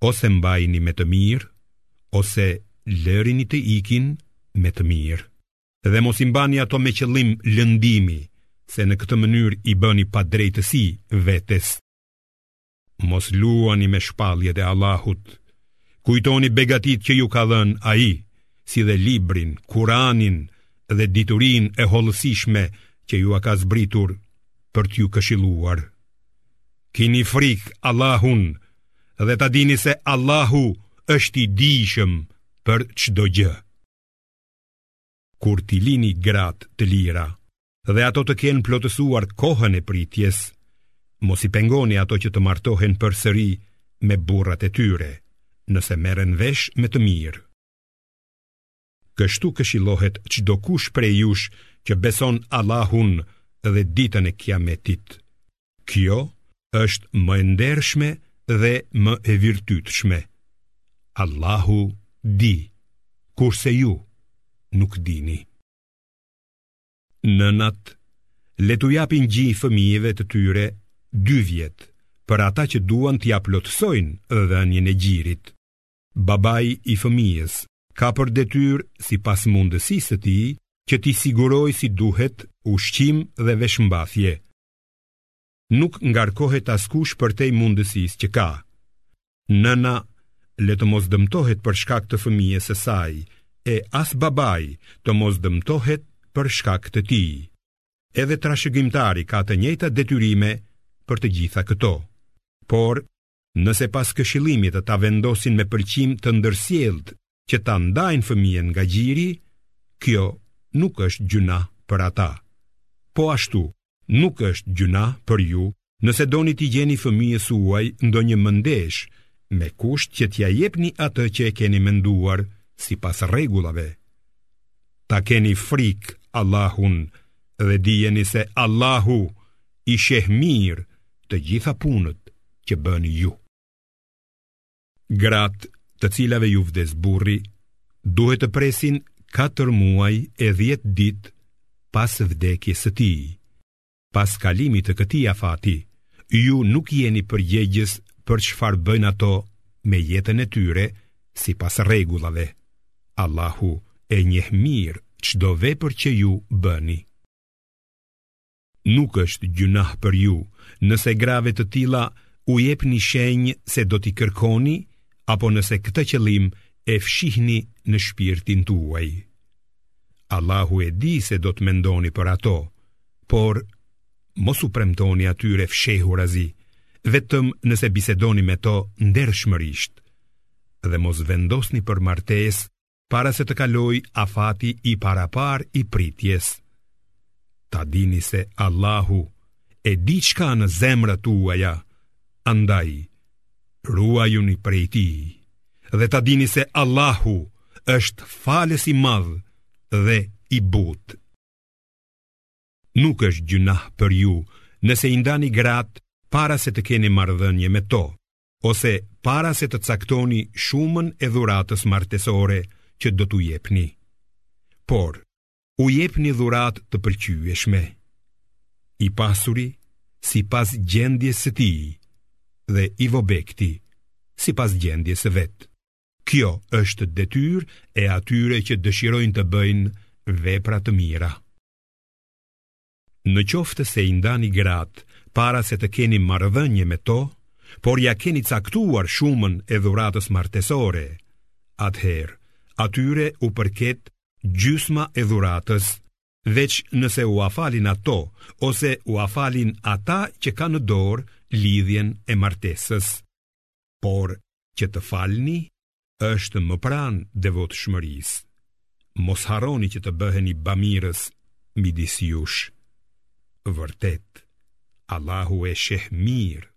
ose mbajini me të mirë, ose lërini të ikin me të mirë. dhe mos i mbani ato me qëllim lëndimi, se në këtë mënyrë i bëni padrejtësi vetes. Mos luani me shpalljet e Allahut. Kujtoni begatitë që ju ka dhënë Ai, si dhe librin, Kur'anin dhe diturinë e hollësishme që jua ka zbritur për t'ju këshilluar. Kini frikë Allahun dhe ta dini se Allahu është i dijshëm për çdo gjë. Kur t'i lini gratë të lira dhe ato të kenë plotësuar kohën e pritjes, mos i pengoni ato që të martohen përsëri me burrat e tyre, nëse merren vesh me të mirë. Kështu këshillohet çdokush prej jush që beson Allahun dhe ditën e kiametit. Kjo është më e ndershme dhe më e virtytshme. Allahu di, kurse ju nuk dini. Nënat le t'u japin gji fëmijëve të tyre dy vjet për ata që duan t'ia plotësojnë dhënien e gjirit. Babai i fëmijës ka për detyrë sipas mundësisë së tij që t'i sigurojë si duhet ushqim dhe veshmbathje, Nuk ngarkohet askush përtej mundësisë që ka. Nëna le të mos dëmtohet për shkak të fëmijës së saj e as babai të mos dëmtohet për shkak të tij. Edhe trashëgimtari ka të njëjtat detyrime për të gjitha këto. Por nëse pas këshillimit ata vendosin me pëlqim të ndërsjelltë që ta ndajnë fëmijën nga gjiri, kjo nuk është gjynah për ata. Po ashtu, nuk është gjynah për ju nëse doni t'i gjeni fëmijës suaj ndonjë mëndeshë, me kusht që t'ia jepni atë që e keni menduar sipas rregullave. Ta keni frikë Allahun dhe dijeni se Allahu i sheh mirë të gjitha punët që bëni ju. Gratë të cilave u vdes burri, duhet të presin 4 muaj e 10 ditë pas vdekjes së tij. Pas kalimit të këtij afati, ju nuk jeni përgjegjës për çfarë bëjnë ato me jetën e tyre sipas rregullave. Allahu e njeh mirë çdo vepër që ju bëni. Nuk është gjynah për ju nëse grave të tilla u jepni shenjë se do t'i kërkoni apo nëse këtë qëllim e fshihni në shpirtin tuaj. Allahu e di se do të mendoni për ato, por mos u premtoni atyre fshehurazi, vetëm nëse bisedoni me to ndershmërisht dhe mos vendosni për martesë para se të kalojë afati i paraparë i pritjes. Ta dini se Allahu e di ç'ka në zemrat tuaja, andaj, ruajuni prej tij, dhe ta dini se Allahu është falës i madh dhe i butë. Nuk është gjynah për ju nëse i ndani gratë para se të keni marrëdhënie me to, ose para se të caktoni shumën e dhuratës martesore që do t'u jepni. Por, u jepni dhuratë të pëlqyeshme. I pasuri, sipas gjendjes së tij, dhe i vobekti, sipas gjendjes së vet. Kjo është detyrë e atyre që dëshirojnë të bëjnë vepra të mira. Në qoftë se i ndani gratë para se të keni marrëdhënie me to, por ia keni caktuar shumën e dhuratës martesore, atëherë atyre u përket gjysma e dhuratës, veç nëse ua falin ato ose ua falin ata që kanë në dorë lidhjen e martesës. Por që të falni, është më pranë devotshmërisë. Mos harroni që të bëheni bamirës midis jush. Vërtet, Allahu e sheh mirë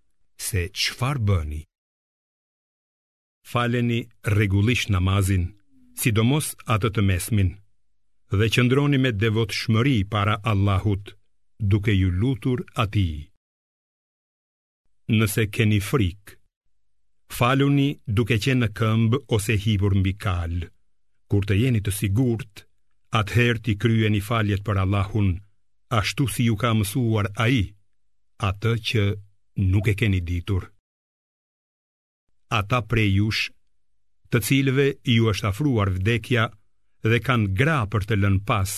se çfarë bëni. Faleni rregullisht namazin, sidomos atë të mesmin, dhe qëndroni me devotshmëri para Allahut, duke iu lutur Atij. nëse keni frikë. Faluni duke qenë në këmbë ose hipur mbi kalë. Kur të jeni të sigurt, atëherë t'i kryeni faljet për Allahun, ashtu si ju ka mësuar Ai, atë që nuk e keni ditur. ata prej jush, të cilëve iu është afruar vdekja dhe kanë gra për të lënë pas,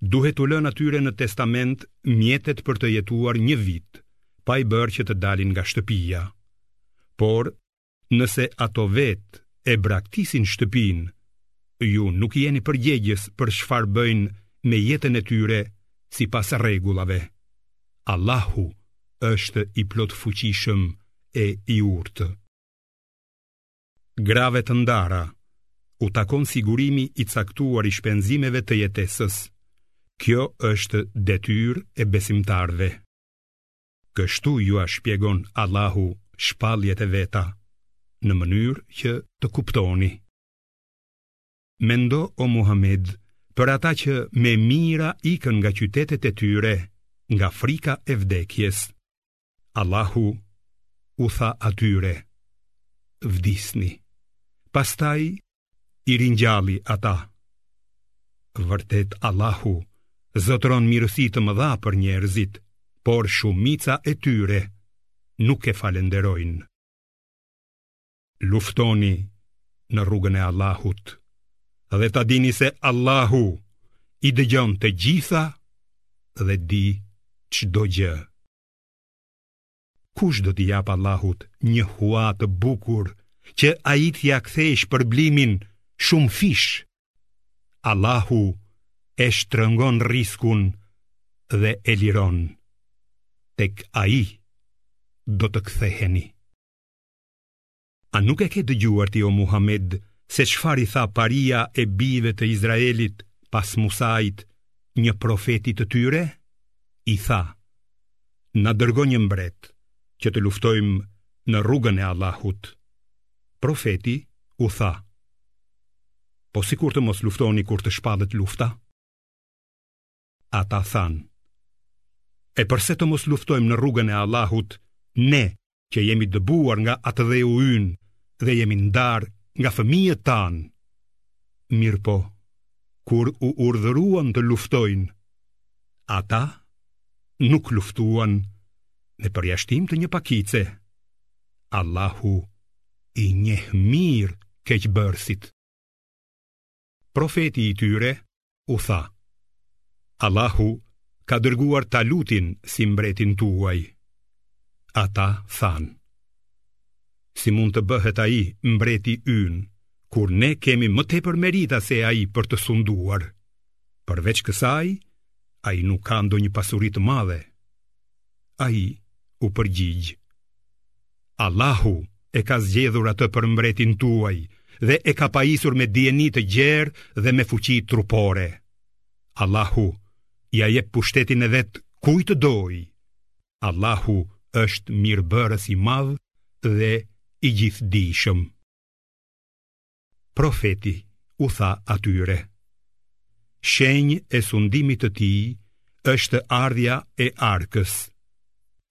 duhet t'u lënë atyre në testament mjetet për të jetuar një vit, pa i bërë që të dalin nga shtëpia. Por, nëse ato vetë e braktisin shtëpinë, ju nuk jeni përgjegjës për çfarë bëjnë me jetën e tyre sipas rregullave. Allahu është i plotfuqishëm e i urtë. Grave të ndara, u takon sigurimi i caktuar i shpenzimeve të jetesës. Kjo është detyrë e besimtarëve. Kështu jua shpjegon Allahu shpalljet e veta, në mënyrë që të kuptoni. Mendo o Muhamed, për ata që me mijëra ikën nga qytetet e tyre, nga frika e vdekjes. Allahu u tha atyre, vdisni, pastaj i ringjalli ata. Vërtet Allahu zotëron mirësi të mëdha për njerëzit, por shumica e tyre nuk e falënderojnë. Luftoni në rrugën e Allahut dhe ta dini se Allahu i dëgjon të gjitha dhe di çdo gjë. Kush do t'i japë Allahut një hua të bukur që ai t'ia kthejë shpërblimin shumëfish? Allahu e shtrëngon rriskun dhe e liron. Tek ai do të ktheheni. A nuk e ke dëgjuar ti o Muhammed se çfarë i tha paria e bijve të Izraelit pas Musait, një profeti të tyre? I tha: Na dërgo një mbret që të luftojmë në rrugën e Allahut. Profeti u tha: Po sikur të mos luftoni kur të shpallet lufta? Ata thanë, E përse të mos luftojmë në rrugën e Allahut, ne që jemi dëbuar nga atdheu ynë dhe jemi ndarë nga fëmijët tanë? Mirëpo, kur u urdhëruan të luftojnë, ata nuk luftuan me përjashtim të një pakice. Allahu i njeh mirë keqbërësit. Profeti i tyre u tha: Allahu ka dërguar Talutin si mbretin tuaj. Ata thanë: Si mund të bëhet ai mbreti ynë, kur ne kemi më tepër merita se ai për të sunduar? Përveç kësaj, ai nuk ka ndonjë pasuri të madhe. Ai u përgjigj: Allahu e ka zgjedhur atë për mbretin tuaj dhe e ka pajisur me dijeni të gjerë dhe me fuqi trupore. Allahu ia jep pushtetin e vet kujt të dojë. Allahu është mirëbërës i madh dhe i gjithdijshëm. Profeti u tha atyre, Shenjë e sundimit të tij është ardhja e arkës,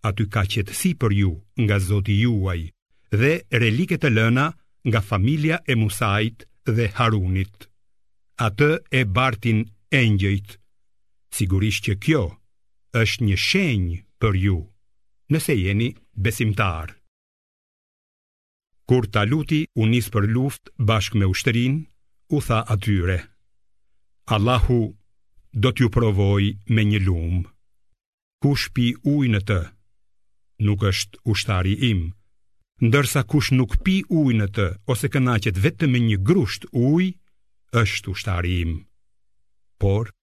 aty ka qetësi për ju nga Zoti juaj dhe relike të lëna nga familja e Musait dhe Harunit. Atë e bartin engjëjt, sigurisht që kjo është një shenjë për ju, nëse jeni besimtarë. Kur Taluti u nis për luftë bashkë me ushtrinë, u tha atyre, Allahu do t'ju provojë me një lumë, kush pi uj në të, nuk është ushtari im, ndërsa kush nuk pi ujë në të, ose kënaqet vetëm me një grusht ujë, është ushtari im. Por,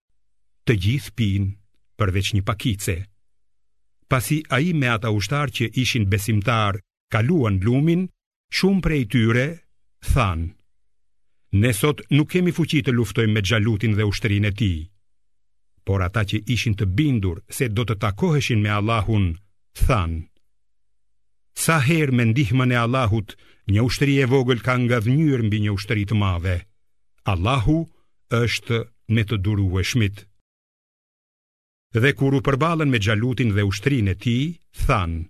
të gjithë pinë përveç një pakice, pasi ai me ata ushtarë që ishin besimtarë kaluan lumin, shumë prej tyre thanë: Ne sot nuk kemi fuqi të luftojmë me Xhalutin dhe ushtrinë e tij. Por ata që ishin të bindur se do të takoheshin me Allahun, thanë: Sa herë me ndihmën e Allahut, një ushtri e vogël ka ngadhënjyer mbi një ushtri të madhe. Allahu është me të durueshmit. Dhe kur u përballën me Xhalutin dhe ushtrinë e tij, thanë: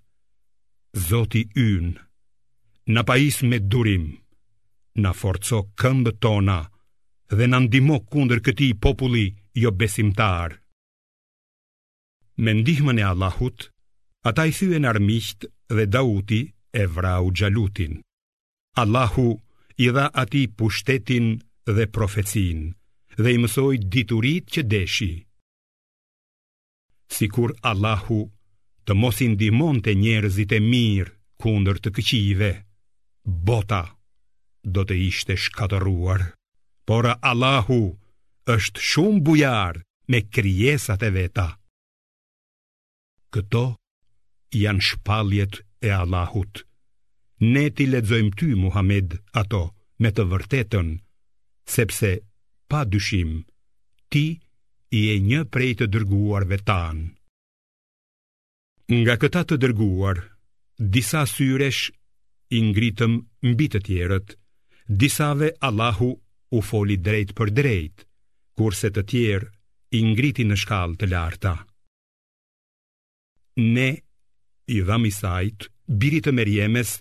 Zoti ynë, na pajis me durim, na forco këmbët tona dhe na ndihmo kundër këtij populli jobesimtar. Me ndihmën e Allahut, ata i thyen armiqtë dhe Dauti e vrau Xhalutin. Allahu i dha atij pushtetin dhe profecinë dhe i mësoi dituritë që deshi. Sikur Allahu të mos i ndihmonte njerëzit e mirë kundër të këqijve, bota do të ishte shkatërruar. Por Allahu është shumë bujar me krijesat e veta. Këto janë shpalljet e Allahut. Ne t'i lexojmë ty Muhamed ato me të vërtetën, sepse pa dyshim ti je një prej të dërguarve tanë. Nga këta të dërguar, disa syresh i ngritëm mbi të tjerët, disave Allahu u foli drejtpërdrejt, kurse të tjerë i ngriti në shkallë të larta. Ne i dhamë Isait, birit të Merjemes,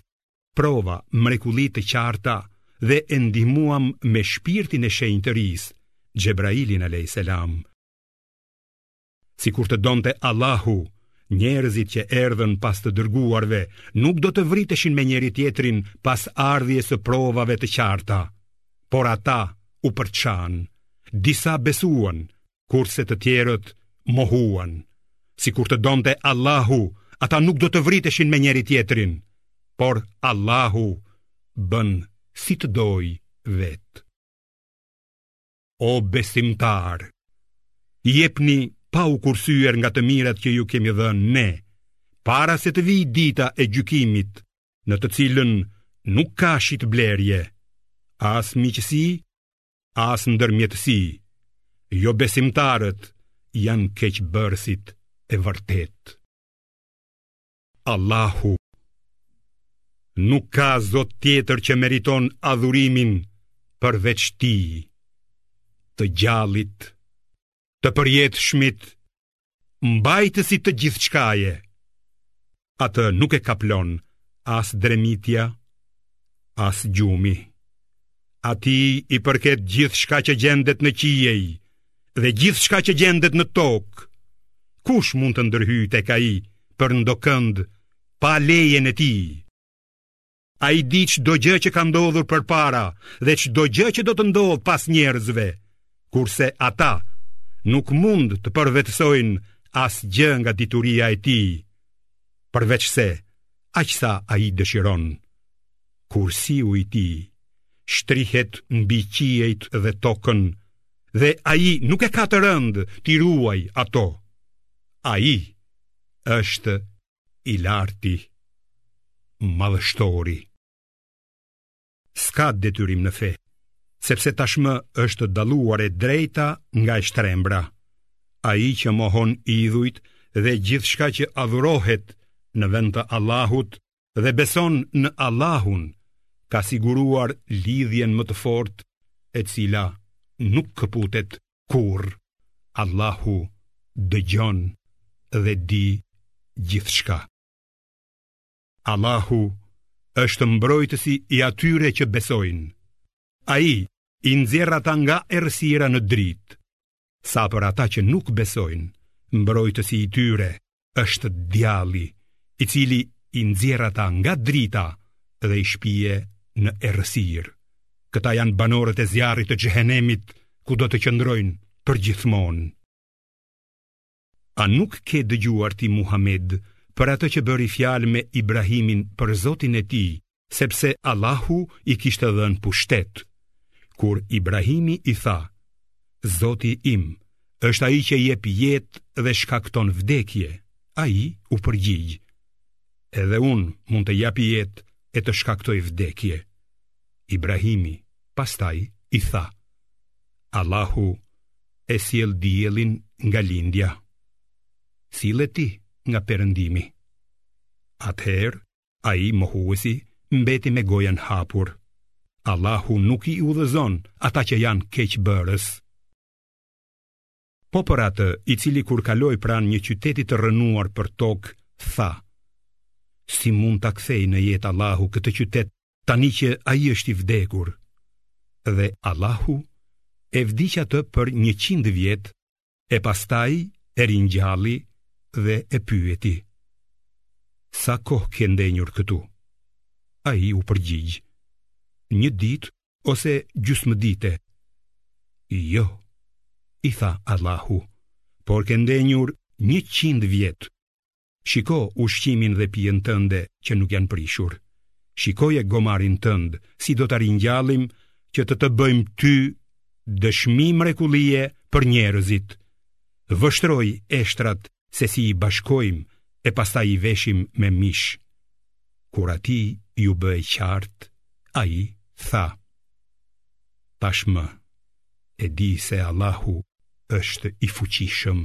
prova, mrekulli të qarta dhe e ndihmuam me shpirtin e shenjtërisë, Xhebrailin a.s. Sikur të donte Allahu, njerëzit që erdhën pas të dërguarve nuk do të vriteshin me njëri-tjetrin pas ardhjes së provave të qarta, por ata u përçanë, disa besuan, kurse të tjerët mohuan, sikur të donte Allahu, ata nuk do të vriteshin me njëri-tjetrin, por Allahu bën si të dojë vetë. O besimtarë, jepni pa u kursyer nga të mirat që ju kemi dhënë ne, para se të vijë dita e gjykimit, në të cilën nuk ka shitblerje, as miqësi, as ndërmjetësi, jobesimtarët janë keqbërësit e vërtetë. Allahu nuk ka zot tjetër që meriton adhurimin përveç tij, të gjallit, të përjetshmit, mbajtësit të gjithçkaje, atë nuk e kaplon as dremitja, as gjumi. Atij i përket gjithçka që gjendet në qiej dhe gjithçka që gjendet në tokë, kush mund të ndërhyjë tek ai për ndokënd pa lejen e tij? Ai di çdo gjë që ka ndodhur përpara dhe çdo gjë që do të ndodhë pas njerëzve, kurse ata nuk mund të përvetësojnë asgjë nga dituria e tij, përveç se aq sa ai dëshiron. Kursiu i tij shtrihet mbi qiejt dhe tokën, dhe ai nuk e ka të rëndë t'i ruajë ato. Ai është i larti, madhështori. S'ka detyrim në fe, sepse tashmë është dalluar e drejta nga e shtrembra. Ai që mohon idhujt dhe gjithçka që adhurohet në vend të Allahut dhe beson në Allahun, ka siguruar lidhjen më të fortë, e cila nuk këputet. Kurrë. Allahu dëgjon dhe di gjithçka. Allahu është mbrojtësi i atyre që besojnë. Ai i nxjerr ata nga errësira në dritë. Sa për ata që nuk besojnë, mbrojtësi i tyre është djalli i cili i nxjerr ata nga drita dhe i shpie në errësirë. Këta janë banorët e zjarrit të xhehenemit ku do të qëndrojnë përgjithmonë. A nuk ke dëgjuar ti Muhamed për atë që bëri fjalë me Ibrahimin për Zotin e tij, sepse Allahu i kishte dhënë pushtet. Kur Ibrahimi i tha, Zoti im, është ai që jep jetë dhe shkakton vdekje, ai u përgjigj. Edhe unë mund të jap jetë e të shkaktoj vdekje. Ibrahimi pastaj i tha: Allahu e sjell diellin nga lindja. Sille ti nga perëndimi. Atëherë Ai, mohuesi, mbeti me gojën hapur. Allahu nuk i udhëzon ata që janë keqbërës. Po për atë, i cili kur kaloi pranë një qyteti të rrënuar për tokë, tha: Si mund ta kthejë në jetë Allahu këtë qytet tani që ai është i vdekur? Dhe Allahu e vdiq atë për 100 vjet e pastaj e ringjalli dhe e pyeti. Sa kohë ke ndenjur këtu? Ai u përgjigj. Një ditë ose gjysmë dite. Jo, i tha Allahu, por ke ndenjur njëqind vjet. Shiko ushqimin dhe pijen tënde që nuk janë prishur. Shikoje gomarin tënd, si do ta ringjallim që të të bëjmë ty dëshmi mrekullie për njerëzit. Vështroji eshtrat se si i bashkojmë e pastaj i veshim me mish. Kur atij iu bë e qartë, ai tha. Tashmë, e di se Allahu është i fuqishëm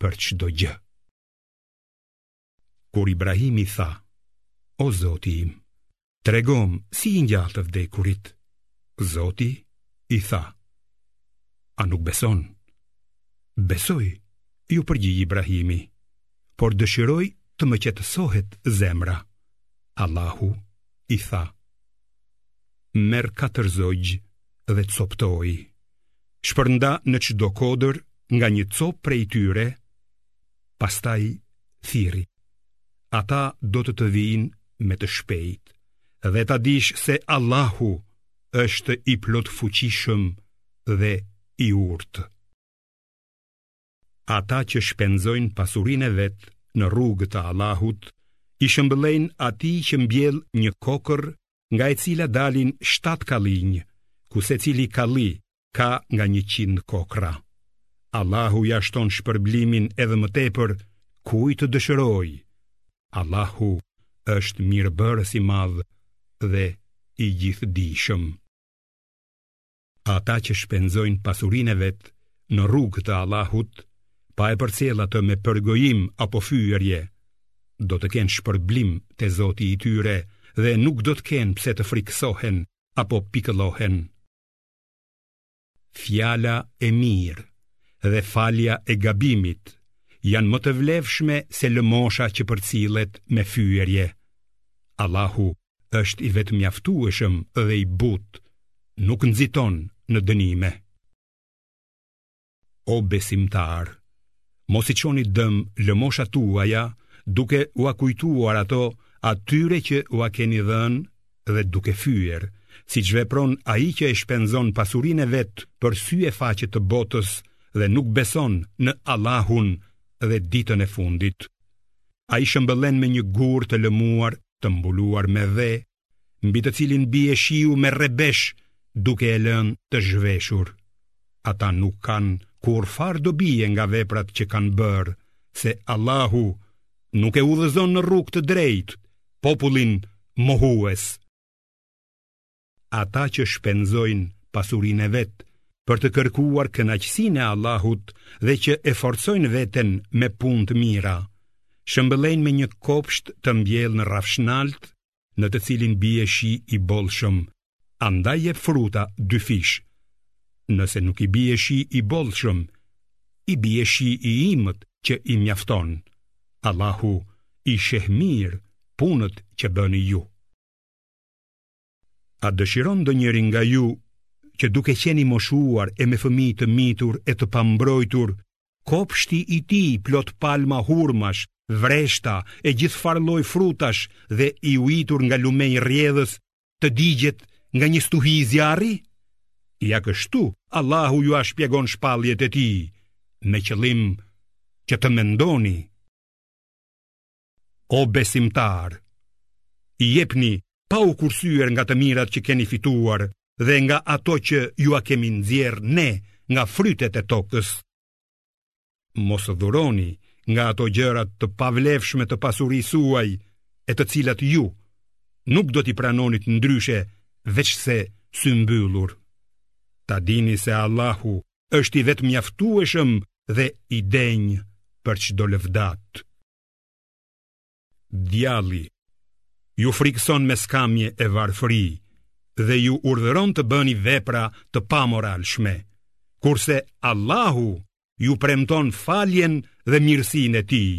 për çdo gjë. Kur Ibrahimi tha, o zoti im, tregomë si i ngjall të vdekurit, zoti i tha, a nuk beson? Besoj, iu përgjigj Ibrahimi, por dëshiroj të më qetësohet zemra. Allahu i tha, merr katër zogj dhe copëtoji, shpërndaj në çdo kodër nga një copë prej tyre, pastaj thirri. Ata do të të vijnë me të shpejtë dhe ta dish se Allahu është i plotfuqishëm dhe i urtë. Ata që shpenzojnë pasurinë e vet në rrugë të Allahut, i shëmbëllejnë atij që mbjell një kokërr nga e cila dalin shtatë kallinj, ku secili kalli ka nga njëqind kokrra. Allahu ia shton shpërblimin edhe më tepër kujt të dëshirojë. Allahu është mirëbërës i madh dhe i gjithëdijshëm. Ata që shpenzojnë pasurinë e vet në rrugë të Allahut, pa e përcjellë atë me përgojim apo fyerje, do të kenë shpërblim te zoti i tyre dhe nuk do të kenë pse të frikësohen apo pikëllohen. Fjala e mirë dhe falja e gabimit janë më të vlefshme se lëmosha që përcillet me fyerje. Allahu është i vetëmjaftueshëm dhe i butë, nuk nxiton në dënime. O besimtarë, mos i çoni dëm lëmoshat tuaja, duke ua kujtuar ato atyre që ua keni dhënë dhe duke fyer, siç vepron ai që e shpenzon pasurinë e vet për sy e faqe të botës dhe nuk beson në Allahun dhe ditën e fundit. Ai shëmbëllen me një gur të lëmuar të mbuluar me dhe mbi të cilin bie shiu me rrebesh duke e lënë të zhveshur. Ata nuk kanë kurrfarë dobie nga veprat që kanë bërë, se Allahu nuk e udhëzon në rrugë të drejtë popullin mohues. Ata që shpenzojnë pasurinë e vet për të kërkuar kënaqësinë e Allahut dhe që e forcojnë veten me punë të mira, shëmbëllejnë me një kopsht të mbjellë në rrafshnaltë në të cilin bie shi i bollshëm, andaj jep fruta dyfish. Nëse nuk i bie shi i bollshëm, i bie shi i imët që i mjafton. Allahu i sheh mirë punët që bëni ju. A dëshiron ndonjëri nga ju që duke qenë i moshuar e me fëmijë të mitur e të pambrojtur, Kopshti i tij plot palma hurmash, vreshta e gjithfarë lloj frutash dhe i ujitur nga lumenj rrjedhës, të digjet nga një stuhi zjarri? Ja kështu Allahu jua shpjegon shpalljet e tij, me qëllim që të mendoni. O besimtarë, jepni pa u kursyer nga të mirat që keni fituar dhe nga ato që jua kemi nxjerrë ne nga frytet e tokës. Mos dhuroni nga ato gjëra të pavlefshme të pasurisë suaj e të cilat ju nuk do t'i pranonit ndryshe veçse symbyllur. Ta dini se Allahu është i vetëmjaftueshëm dhe i denjë për çdo lëvdatë. Djalli ju frikëson me skamje e varfëri dhe ju urdhëron të bëni vepra të pamoralshme, kurse Allahu ju premton faljen dhe mirësinë e tij.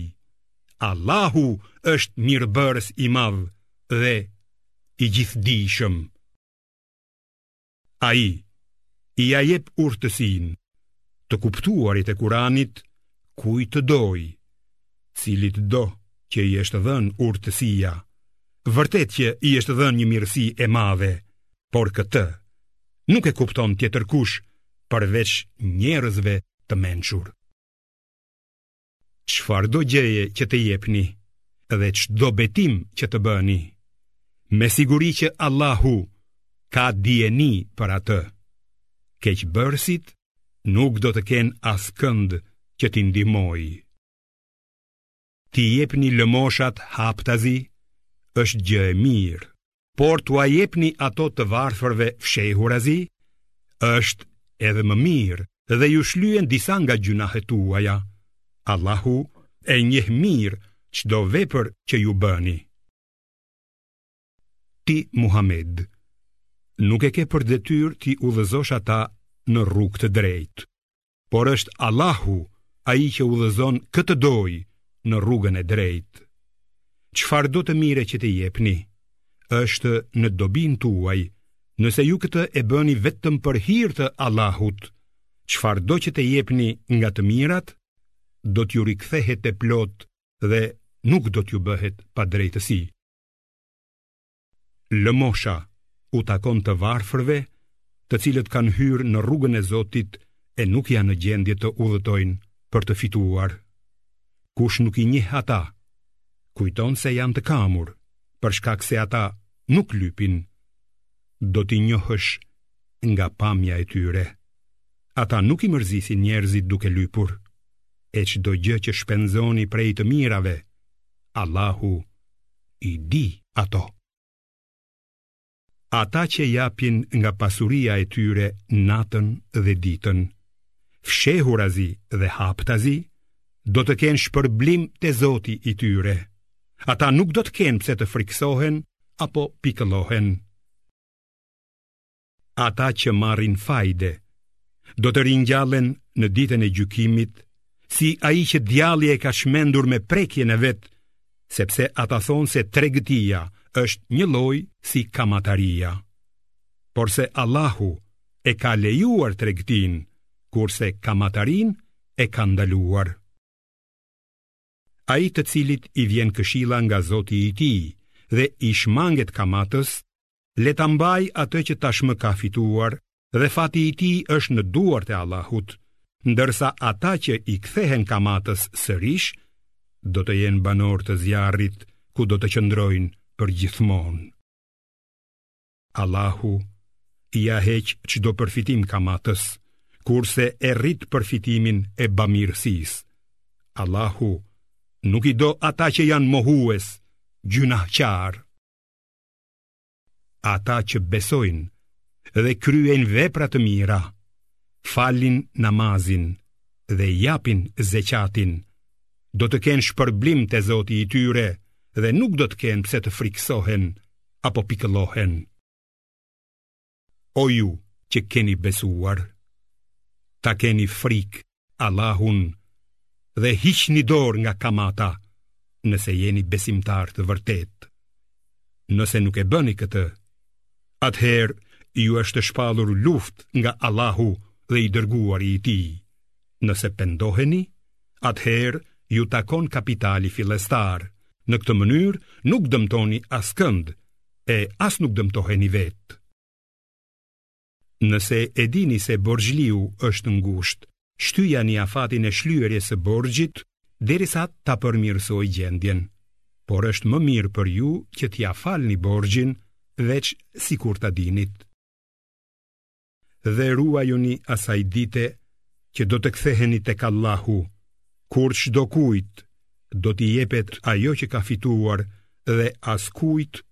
Allahu është mirëbërës i madh dhe i gjithdijshëm. Ai ia jep urtësinë të kuptuarit e Kuranit kujt të dojë. Cilitdo që i është dhënë urtësia, vërtet që i është dhënë një mirësi e madhe, por këtë nuk e kupton tjetërkush përveç njerëzve të mençur. Çfarëdo gjëje që të jepni dhe çdo betim që të bëni, me siguri që Allahu ka dijeni për atë. Keqbërësit nuk do të kenë askënd që t'i ndihmojë. T'i jepni lëmoshat haptazi është gjë e mirë. por t'ua jepni ato të varfërve fshehurazi, është edhe më mirë dhe ju shlyen disa nga gjynahet tuaja. Allahu e njeh mirë çdo vepër që ju bëni. Ti Muhammed, nuk e ke për detyrë t'i udhëzosh ata në rrugë të drejtë. por është Allahu ai që udhëzon kë të dojë në rrugën e drejtë. Çfarëdo të mire që të jepni, është në dobinë tuaj, nëse ju këtë e bëni vetëm për hir të Allahut, çfarëdo që të jepni nga të mirat, do t'ju rikthehet e plotë dhe nuk do t'ju bëhet padrejtësi. Lëmosha u takon të varfërve, të cilët kanë hyrë në rrugën e Zotit e nuk janë në gjendje të udhëtojnë për të fituar. Kush nuk i njeh ata, kujton se janë të kamur, për shkak se ata nuk lypin. Do t'i njohësh nga pamja e tyre. Ata nuk i mërzisin njerëzit duke lypur, e çdo gjë që shpenzoni prej të mirave, Allahu i di ato. Ata që japin nga pasuria e tyre natën dhe ditën, fshehurazi dhe haptazi, do të kenë shpërblim te Zoti i tyre. Ata nuk do të kenë pse të frikësohen apo pikëllohen. Ata që marrin fajde do të ringjallen në ditën e gjykimit, si ai që djalli e ka çmendur me prekjen e vet, sepse ata thonë se tregëtia është njëlloj si kamataria. Porse Allahu e ka lejuar tregëtinë, kurse kamatarinë e ka ndaluar. Ai të cilit i vjen këshilla nga Zoti i tij dhe i shmanget kamatës, le ta mbajë atë që tashmë ka fituar dhe fati i tij është në duar të Allahut, ndërsa ata që i kthehen kamatës sërish do të jenë banorë të zjarrit ku do të qëndrojnë përgjithmonë. Allahu ia heq çdo përfitim kamatës, kurse e rrit përfitimin e bamirësisë. Allahu nuk i do ata që janë mohues, gjynahqarë. Ata që besojnë dhe kryejnë vepra të mira, falin namazin dhe japin zeqatin, do të kenë shpërblim te Zoti i tyre dhe nuk do të kenë pse të frikësohen apo pikëllohen. O ju që keni besuar, ta keni frikë Allahun dhe hiqni dorë nga kamata nëse jeni besimtarë të vërtetë. Nëse nuk e bëni këtë, atëherë ju është shpallur luftë nga Allahu dhe i dërguari i tij. Nëse pendoheni, atëherë ju takon kapitali fillestar. Në këtë mënyrë nuk dëmtoni askënd e as nuk dëmtoheni vetë. Nëse e dini se borxhliu është ngushtë, shtyjani afatin e shlyerjes së borxhit derisa ta përmirësojë gjendjen. Por është më mirë për ju që t'ia falni borxhin veç sikur ta dinit. dhe ruajuni asaj dite që do të ktheheni tek Allahu, kur çdokujt do t'i jepet ajo që ka fituar dhe askujt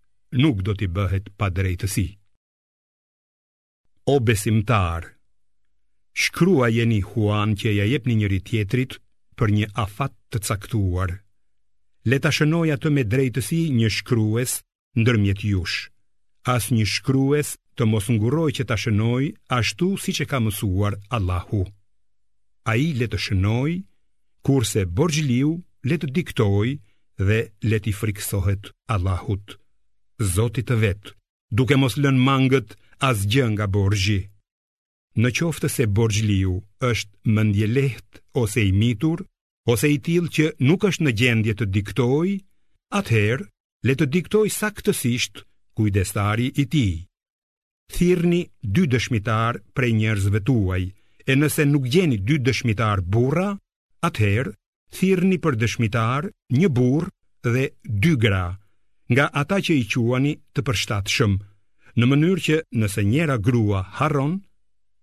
nuk do t'i bëhet padrejtësi. O besimtarë, shkruajeni huan që ia jepni njëri-tjetrit për një afat të caktuar. Le ta shënojë atë me drejtësi një shkrues ndërmjet jush. Asnjë shkrues të mos ngurrojë që ta shënojë ashtu siç e ka mësuar Allahu. Ai le të shënojë, kurse borxhliu le të diktojë dhe le t'i frikësohet Allahut, Zotit të vet, duke mos lënë mangët asgjë nga borxhi. Në qoftë se borxhliu është mendjelehtë ose i mitur, ose i tillë që nuk është në gjendje të diktojë, atëherë le të diktojë saktësisht kujdestari i tij. Thirrni dy dëshmitarë prej njerëzve tuaj, e nëse nuk gjeni dy dëshmitarë burra, atëherë thirrni për dëshmitarë një burrë dhe dy gra, nga ata që i quani të përshtatshëm, në mënyrë që nëse njëra grua harron,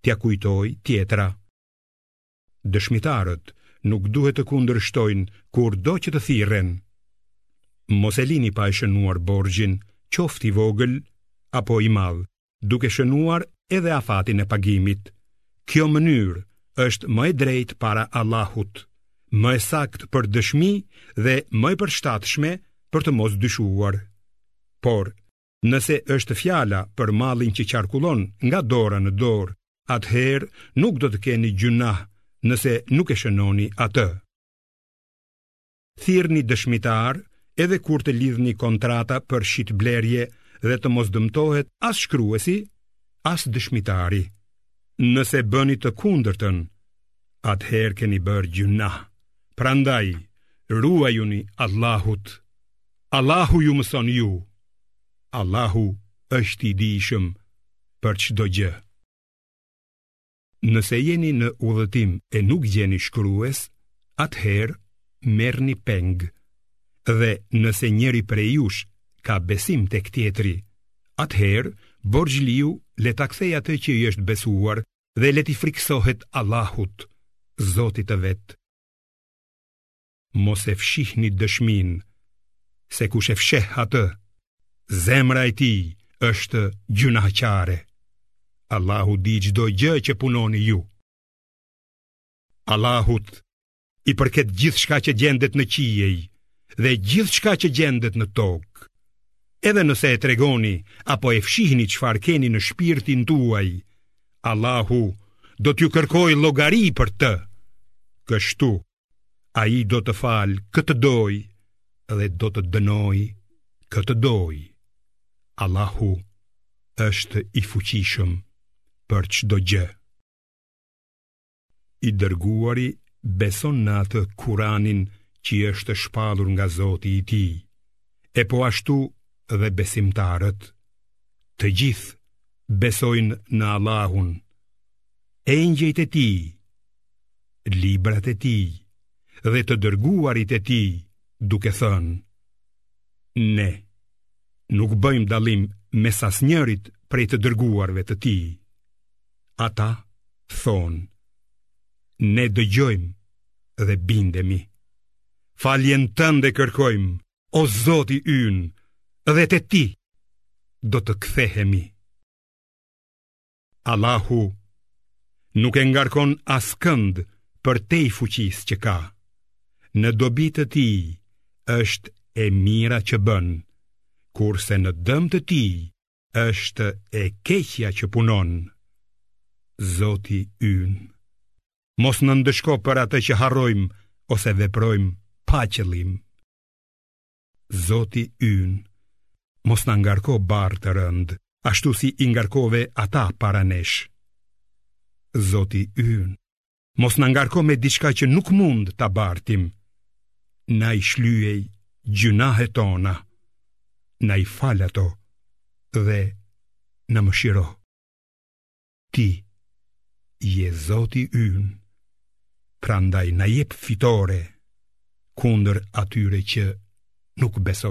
t'ia kujtojë tjetra. Dëshmitarët nuk duhet të kundërshtojnë kurdo që të thirren. Mos e lini pa e shënuar borxhin, qoftë i vogël apo i madh. duke shënuar edhe afatin e pagimit. Kjo mënyrë është më e drejtë para Allahut, më e saktë për dëshmi dhe më e përshtatshme për të mos dyshuar. Por, nëse është fjala për mallin që qarkullon nga dora në dorë, atëherë nuk do të keni gjynah nëse nuk e shënoni atë. Thirrni dëshmitarë edhe kur të lidhni kontrata për shitblerje dhe të mos dëmtohet as shkruesi, as dëshmitari. Nëse bëni të kundërtën, atëherë keni bërë gjynah. Prandaj, ruajuni Allahut. Allahu ju mëson ju. Allahu është i dijshëm për çdo gjë. Nëse jeni në udhëtim e nuk gjeni shkrues, atëherë merrni peng. Dhe nëse njëri prej jush ka besim tek tjetri, atëherë borxhliu le ta kthejë atë që i është besuar dhe le t'i frikësohet Allahut, Zotit të vet. mos e fshihni dëshminë, se kush e fsheh atë, zemra e tij është gjynahqare. Allahu di çdo gjë që punoni ju. Allahut i përket gjithçka që gjendet në qiej dhe gjithçka që gjendet në tokë. Edhe nëse e tregoni apo e fshihni çfarë keni në shpirtin tuaj, Allahu do t'ju kërkojë llogari për të. Kështu. Ai do të falë kë të dojë dhe do të dënojë kë të dojë. Allahu është i fuqishëm për çdo gjë. I dërguari beson në atë Kur'anin që është shpallur nga Zoti i tij. E po ashtu dhe besimtarët, të gjithë besojnë në Allahun, engjëjt e tij, librat e tij dhe të dërguarit e tij duke thënë Ne nuk bëjmë dallim mes asnjërit prej të dërguarve të tij. Ata thonë Ne dëgjojmë dhe bindemi. Faljen tënde kërkojmë, o Zoti ynë, dhe te ti do të kthehemi. Allahu nuk e ngarkon askënd përtej fuqisë që ka. Në dobi të tij është e mira që bën, kurse në dëm të tij është e keqja që punon. Zoti ynë, mos na ndëshko për atë që harrojmë ose veprojmë pa qëllim. Zoti ynë, mos na ngarko barrë të rëndë, ashtu si i ngarkove ata para nesh. Zoti ynë, mos na ngarko me diçka që nuk mund ta bartim. Na i shlyej gjynahet tona, na i fal ato dhe na mëshiro. Ti je Zoti ynë, prandaj na jep fitore kundër atyre që nuk besojnë.